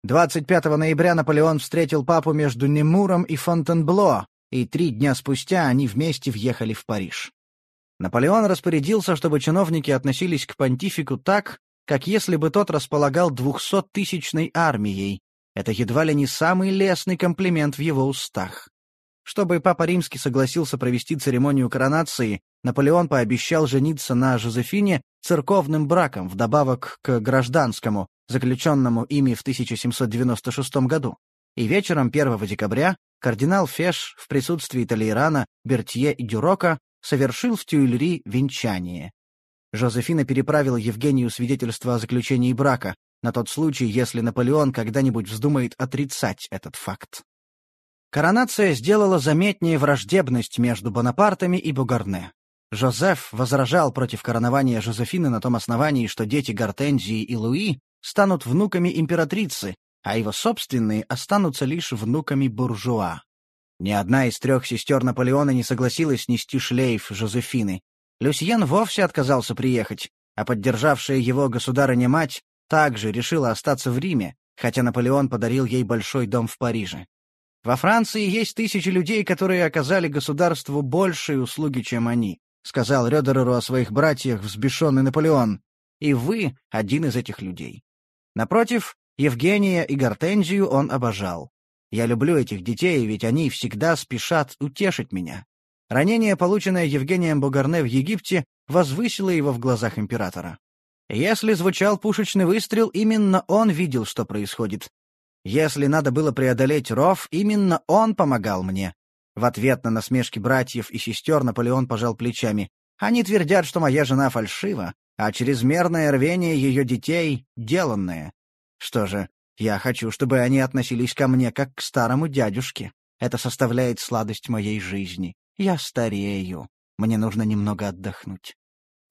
25 ноября Наполеон встретил папу между Немуром и Фонтенбло, и три дня спустя они вместе въехали в Париж. Наполеон распорядился, чтобы чиновники относились к понтифику так, как если бы тот располагал двухсоттысячной армией. Это едва ли не самый лестный комплимент в его устах. Чтобы Папа Римский согласился провести церемонию коронации, Наполеон пообещал жениться на Жозефине церковным браком вдобавок к гражданскому, заключенному ими в 1796 году. И вечером 1 декабря кардинал Феш в присутствии Толейрана, Бертье и Дюрока совершил в Тюильри венчание. Жозефина переправила Евгению свидетельство о заключении брака, на тот случай, если Наполеон когда-нибудь вздумает отрицать этот факт. Коронация сделала заметнее враждебность между Бонапартами и Бугарне. Жозеф возражал против коронования Жозефины на том основании, что дети Гортензии и Луи станут внуками императрицы, а его собственные останутся лишь внуками буржуа. Ни одна из трех сестер Наполеона не согласилась нести шлейф Жозефины. Люсьен вовсе отказался приехать, а поддержавшая его государыня-мать также решила остаться в Риме, хотя Наполеон подарил ей большой дом в Париже. Во Франции есть тысячи людей, которые оказали государству большие услуги, чем они», — сказал Рёдереру о своих братьях взбешенный Наполеон. «И вы — один из этих людей». Напротив, Евгения и Гортензию он обожал. «Я люблю этих детей, ведь они всегда спешат утешить меня». Ранение, полученное Евгением Бугарне в Египте, возвысило его в глазах императора. Если звучал пушечный выстрел, именно он видел, что происходит, если надо было преодолеть ров, именно он помогал мне. В ответ на насмешки братьев и сестер Наполеон пожал плечами. Они твердят, что моя жена фальшива, а чрезмерное рвение ее детей — деланное. Что же, я хочу, чтобы они относились ко мне как к старому дядюшке. Это составляет сладость моей жизни. Я старею. Мне нужно немного отдохнуть.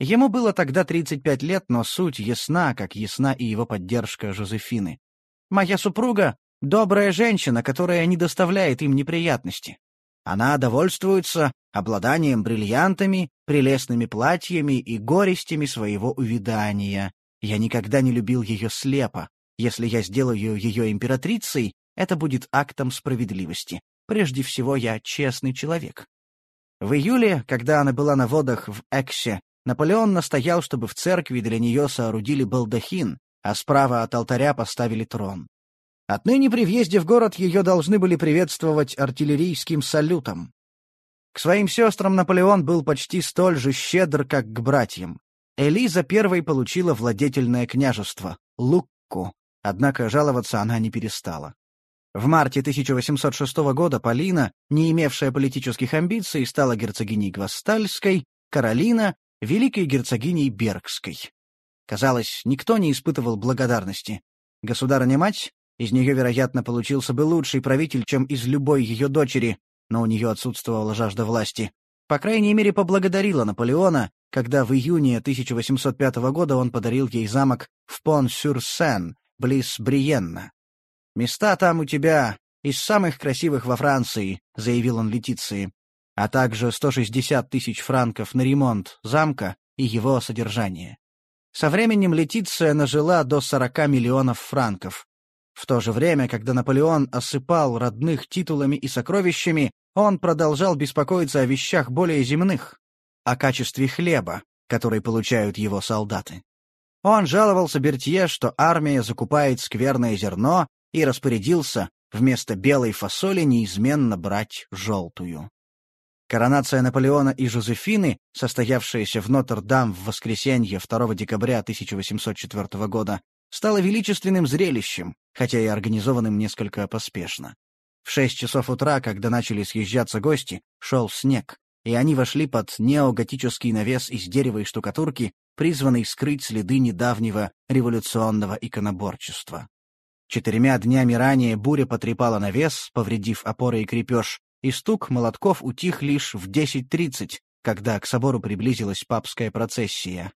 Ему было тогда 35 лет, но суть ясна, как ясна и его поддержка Жозефины. Моя супруга — добрая женщина, которая не доставляет им неприятности. Она довольствуется обладанием бриллиантами, прелестными платьями и горестями своего увядания. Я никогда не любил ее слепо. Если я сделаю ее императрицей, это будет актом справедливости. Прежде всего, я честный человек. В июле, когда она была на водах в Эксе, Наполеон настоял, чтобы в церкви для нее соорудили балдахин, а справа от алтаря поставили трон. Отныне при въезде в город ее должны были приветствовать артиллерийским салютом. К своим сестрам Наполеон был почти столь же щедр, как к братьям. Элиза первой получила владетельное княжество — Лукку, однако жаловаться она не перестала. В марте 1806 года Полина, не имевшая политических амбиций, стала герцогиней Гвастальской, Каролина — великой герцогиней Бергской. Казалось, никто не испытывал благодарности. Государыня-мать, из нее, вероятно, получился бы лучший правитель, чем из любой ее дочери, но у нее отсутствовала жажда власти. По крайней мере, поблагодарила Наполеона, когда в июне 1805 года он подарил ей замок в Пон-сюр-Сен, близ Бриенна. «Места там у тебя из самых красивых во Франции», — заявил он Летиции, а также 160 тысяч франков на ремонт замка и его содержание. Со временем Летиция нажила до 40 миллионов франков. В то же время, когда Наполеон осыпал родных титулами и сокровищами, он продолжал беспокоиться о вещах более земных, о качестве хлеба, который получают его солдаты. Он жаловался Бертье, что армия закупает скверное зерно, и распорядился вместо белой фасоли неизменно брать желтую. Коронация Наполеона и Жозефины, состоявшаяся в Нотр-Дам в воскресенье 2 декабря 1804 года, стала величественным зрелищем, хотя и организованным несколько поспешно. В шесть часов утра, когда начали съезжаться гости, шел снег, и они вошли под неоготический навес из дерева и штукатурки, призванный скрыть следы недавнего революционного иконоборчества. Четырьмя днями ранее буря потрепала навес, повредив опоры и крепеж, и стук молотков утих лишь в 10.30, когда к собору приблизилась папская процессия.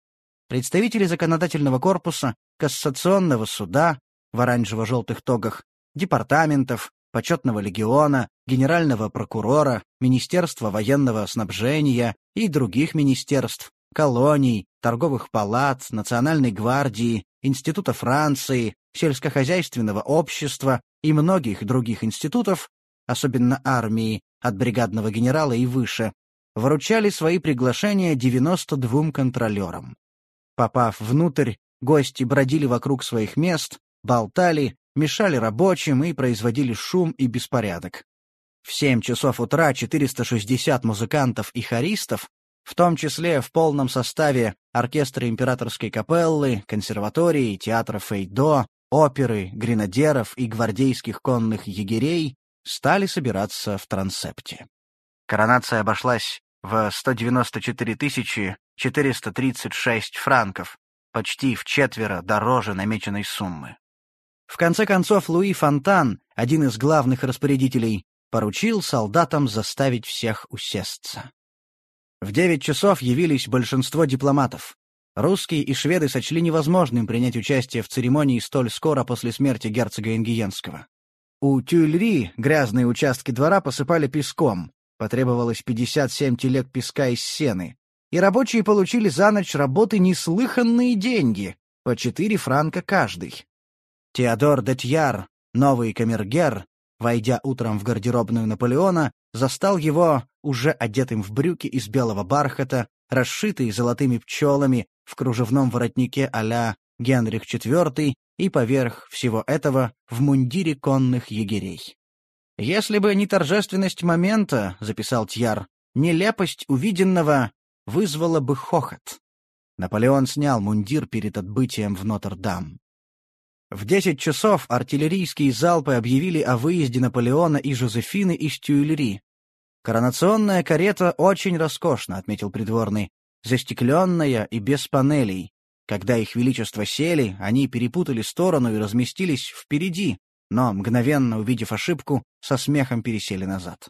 Представители законодательного корпуса, кассационного суда в оранжево-желтых тогах, департаментов, почетного легиона, генерального прокурора, Министерства военного снабжения и других министерств, колоний, торговых палат, Национальной гвардии, Института Франции, сельскохозяйственного общества и многих других институтов, особенно армии, от бригадного генерала и выше, вручали свои приглашения 92 контролерам. Попав внутрь, гости бродили вокруг своих мест, болтали, мешали рабочим и производили шум и беспорядок. В 7 часов утра 460 музыкантов и хористов, в том числе в полном составе оркестра императорской капеллы, консерватории, театра Фейдо, оперы, гренадеров и гвардейских конных егерей, стали собираться в трансепте. Коронация обошлась в 194 436 франков, почти в четверо дороже намеченной суммы. В конце концов, Луи Фонтан, один из главных распорядителей, поручил солдатам заставить всех усесться. В девять часов явились большинство дипломатов. Русские и шведы сочли невозможным принять участие в церемонии столь скоро после смерти герцога Ингиенского. У Тюльри грязные участки двора посыпали песком, потребовалось 57 телег песка из сены, и рабочие получили за ночь работы неслыханные деньги, по 4 франка каждый. Теодор Детьяр, новый камергер, войдя утром в гардеробную Наполеона, застал его уже одетым в брюки из белого бархата, расшитые золотыми пчелами, в кружевном воротнике а-ля Генрих IV и поверх всего этого в мундире конных егерей. «Если бы не торжественность момента, — записал Тьяр, — нелепость увиденного вызвала бы хохот». Наполеон снял мундир перед отбытием в Нотр-Дам. В десять часов артиллерийские залпы объявили о выезде Наполеона и Жозефины из Тюильри. «Коронационная карета очень роскошна», — отметил придворный, — «застекленная и без панелей. Когда их величество сели, они перепутали сторону и разместились впереди, но, мгновенно увидев ошибку, со смехом пересели назад.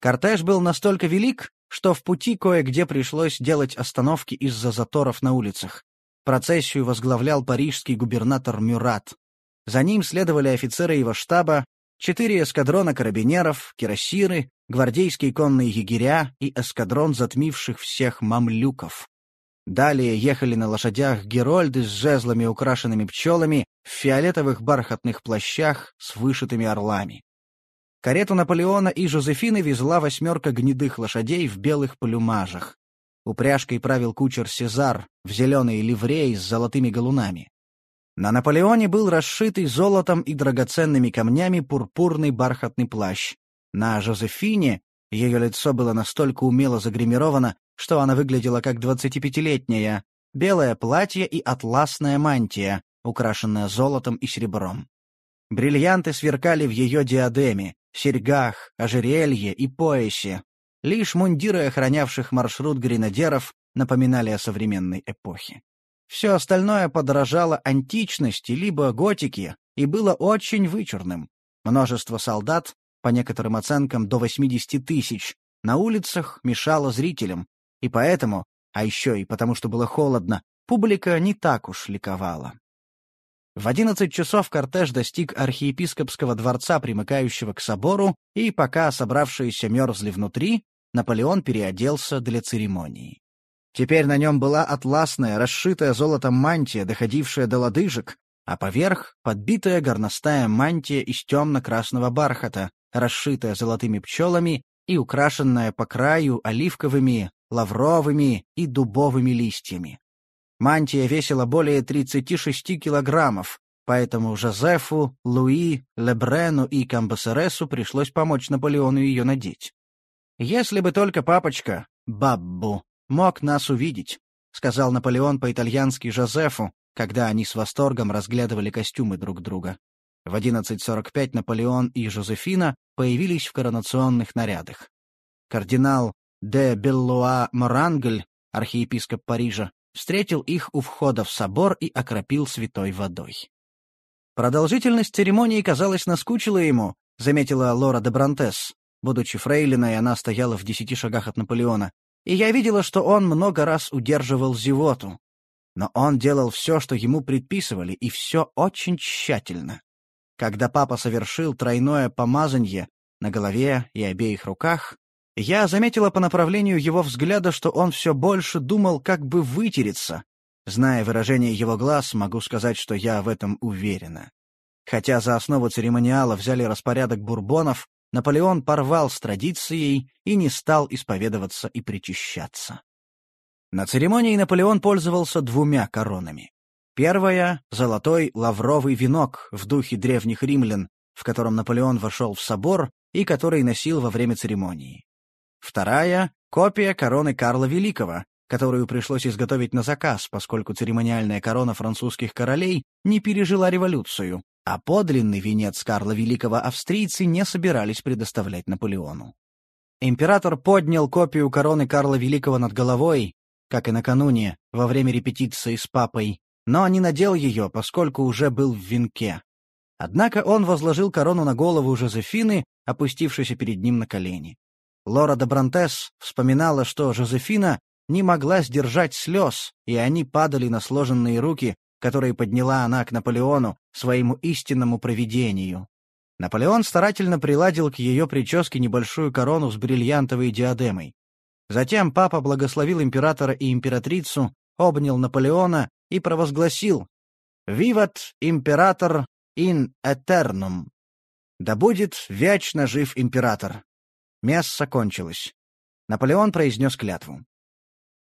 Кортеж был настолько велик, что в пути кое-где пришлось делать остановки из-за заторов на улицах. Процессию возглавлял парижский губернатор Мюрат. За ним следовали офицеры его штаба, четыре эскадрона карабинеров, кирасиры, гвардейские конные егеря и эскадрон затмивших всех мамлюков. Далее ехали на лошадях герольды с жезлами, украшенными пчелами, в фиолетовых бархатных плащах с вышитыми орлами. Карету Наполеона и Жозефины везла восьмерка гнедых лошадей в белых плюмажах. Упряжкой правил кучер Сезар в зеленой ливреи с золотыми галунами. На Наполеоне был расшитый золотом и драгоценными камнями пурпурный бархатный плащ. На Жозефине ее лицо было настолько умело загримировано, что она выглядела как двадцатипятилетняя, белое платье и атласная мантия, украшенная золотом и серебром. Бриллианты сверкали в ее диадеме, серьгах, ожерелье и поясе, Лишь мундиры охранявших маршрут гренадеров напоминали о современной эпохе. Все остальное подражало античности либо готике и было очень вычурным. Множество солдат, по некоторым оценкам до 80 тысяч, на улицах мешало зрителям, и поэтому, а еще и потому, что было холодно, публика не так уж ликовала. В одиннадцать часов кортеж достиг архиепископского дворца, примыкающего к собору, и пока собравшиеся мерзли внутри, Наполеон переоделся для церемонии. Теперь на нем была атласная, расшитая золотом мантия, доходившая до лодыжек, а поверх — подбитая горностая мантия из темно-красного бархата, расшитая золотыми пчелами и украшенная по краю оливковыми, лавровыми и дубовыми листьями. Мантия весила более 36 килограммов, поэтому Жозефу, Луи, Лебрену и Камбасересу пришлось помочь Наполеону ее надеть. «Если бы только папочка, Баббу, мог нас увидеть», — сказал Наполеон по-итальянски Жозефу, когда они с восторгом разглядывали костюмы друг друга. В 11.45 Наполеон и Жозефина появились в коронационных нарядах. Кардинал де Беллуа Морангль, архиепископ Парижа, встретил их у входа в собор и окропил святой водой. Продолжительность церемонии, казалось, наскучила ему, заметила Лора де Брантес. Будучи фрейлиной, она стояла в десяти шагах от Наполеона, и я видела, что он много раз удерживал зевоту. Но он делал все, что ему предписывали, и все очень тщательно. Когда папа совершил тройное помазанье на голове и обеих руках, я заметила по направлению его взгляда, что он все больше думал, как бы вытереться. Зная выражение его глаз, могу сказать, что я в этом уверена. Хотя за основу церемониала взяли распорядок бурбонов, Наполеон порвал с традицией и не стал исповедоваться и причащаться. На церемонии Наполеон пользовался двумя коронами. Первая — золотой лавровый венок в духе древних римлян, в котором Наполеон вошел в собор и который носил во время церемонии. Вторая — копия короны Карла Великого, которую пришлось изготовить на заказ, поскольку церемониальная корона французских королей не пережила революцию, а подлинный венец Карла Великого австрийцы не собирались предоставлять Наполеону. Император поднял копию короны Карла Великого над головой, как и накануне, во время репетиции с папой, но не надел ее, поскольку уже был в венке. Однако он возложил корону на голову Жозефины, опустившейся перед ним на колени. Лора де Брантес вспоминала, что Жозефина не могла сдержать слез, и они падали на сложенные руки, которые подняла она к Наполеону, своему истинному провидению. Наполеон старательно приладил к ее прическе небольшую корону с бриллиантовой диадемой. Затем папа благословил императора и императрицу, обнял Наполеона и провозгласил «Виват император ин этернум». «Да будет вечно жив император». Месса кончилось. Наполеон произнес клятву.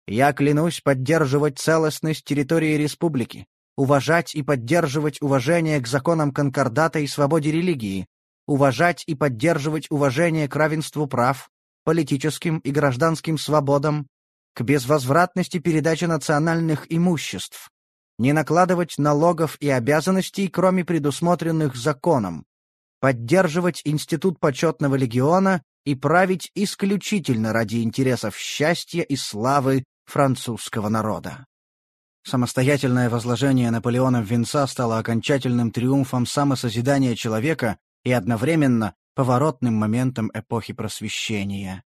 «Я клянусь поддерживать целостность территории республики, уважать и поддерживать уважение к законам конкордата и свободе религии, уважать и поддерживать уважение к равенству прав, политическим и гражданским свободам, к безвозвратности передачи национальных имуществ, не накладывать налогов и обязанностей, кроме предусмотренных законом, поддерживать институт почетного легиона и править исключительно ради интересов счастья и славы французского народа. Самостоятельное возложение Наполеоном венца стало окончательным триумфом самосозидания человека и одновременно поворотным моментом эпохи Просвещения.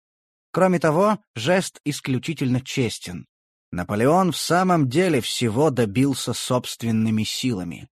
Кроме того, жест исключительно честен. Наполеон в самом деле всего добился собственными силами.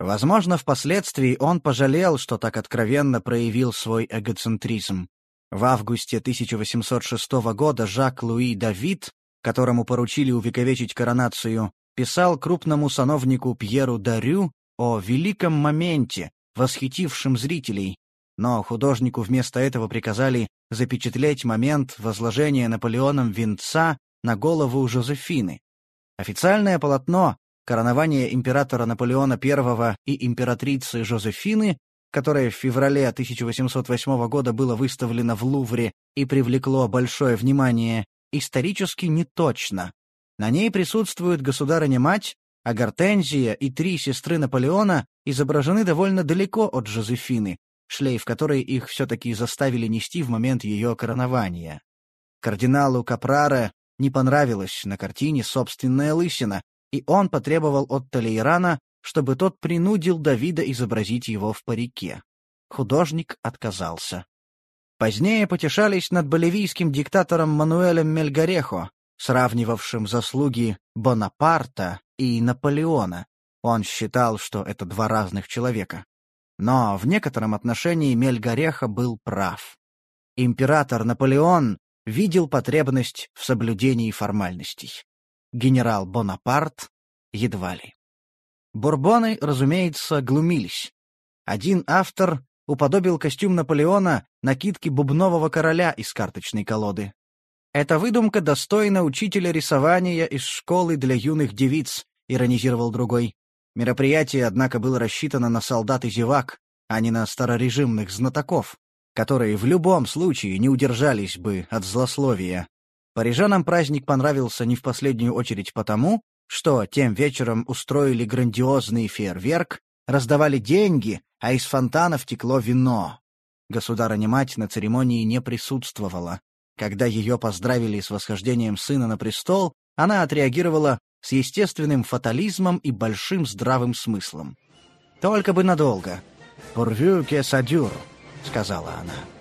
Возможно, впоследствии он пожалел, что так откровенно проявил свой эгоцентризм. В августе 1806 года Жак-Луи Давид, которому поручили увековечить коронацию, писал крупному сановнику Пьеру Дарю о великом моменте, восхитившем зрителей, но художнику вместо этого приказали запечатлеть момент возложения Наполеоном венца на голову Жозефины. Официальное полотно «Коронование императора Наполеона I и императрицы Жозефины», которое в феврале 1808 года было выставлено в Лувре и привлекло большое внимание, исторически неточно. На ней присутствует государыня-мать, а Гортензия и три сестры Наполеона изображены довольно далеко от Жозефины, шлейф которой их все-таки заставили нести в момент ее коронования. Кардиналу Капрара не понравилась на картине собственная лысина, и он потребовал от Талейрана, чтобы тот принудил Давида изобразить его в парике. Художник отказался. Позднее потешались над боливийским диктатором Мануэлем Мельгарехо, сравнивавшим заслуги Бонапарта и Наполеона. Он считал, что это два разных человека. Но в некотором отношении Мельгареха был прав. Император Наполеон видел потребность в соблюдении формальностей. Генерал Бонапарт едва ли. Бурбоны, разумеется, глумились. Один автор уподобил костюм Наполеона накидке бубнового короля из карточной колоды. «Эта выдумка достойна учителя рисования из школы для юных девиц», — иронизировал другой. Мероприятие, однако, было рассчитано на солдат и зевак, а не на старорежимных знатоков, которые в любом случае не удержались бы от злословия. Парижанам праздник понравился не в последнюю очередь потому, что тем вечером устроили грандиозный фейерверк, раздавали деньги, а из фонтанов текло вино. Государыня-мать на церемонии не присутствовала. Когда ее поздравили с восхождением сына на престол, она отреагировала с естественным фатализмом и большим здравым смыслом. «Только бы надолго. «Pourvu que ça dure», — сказала она.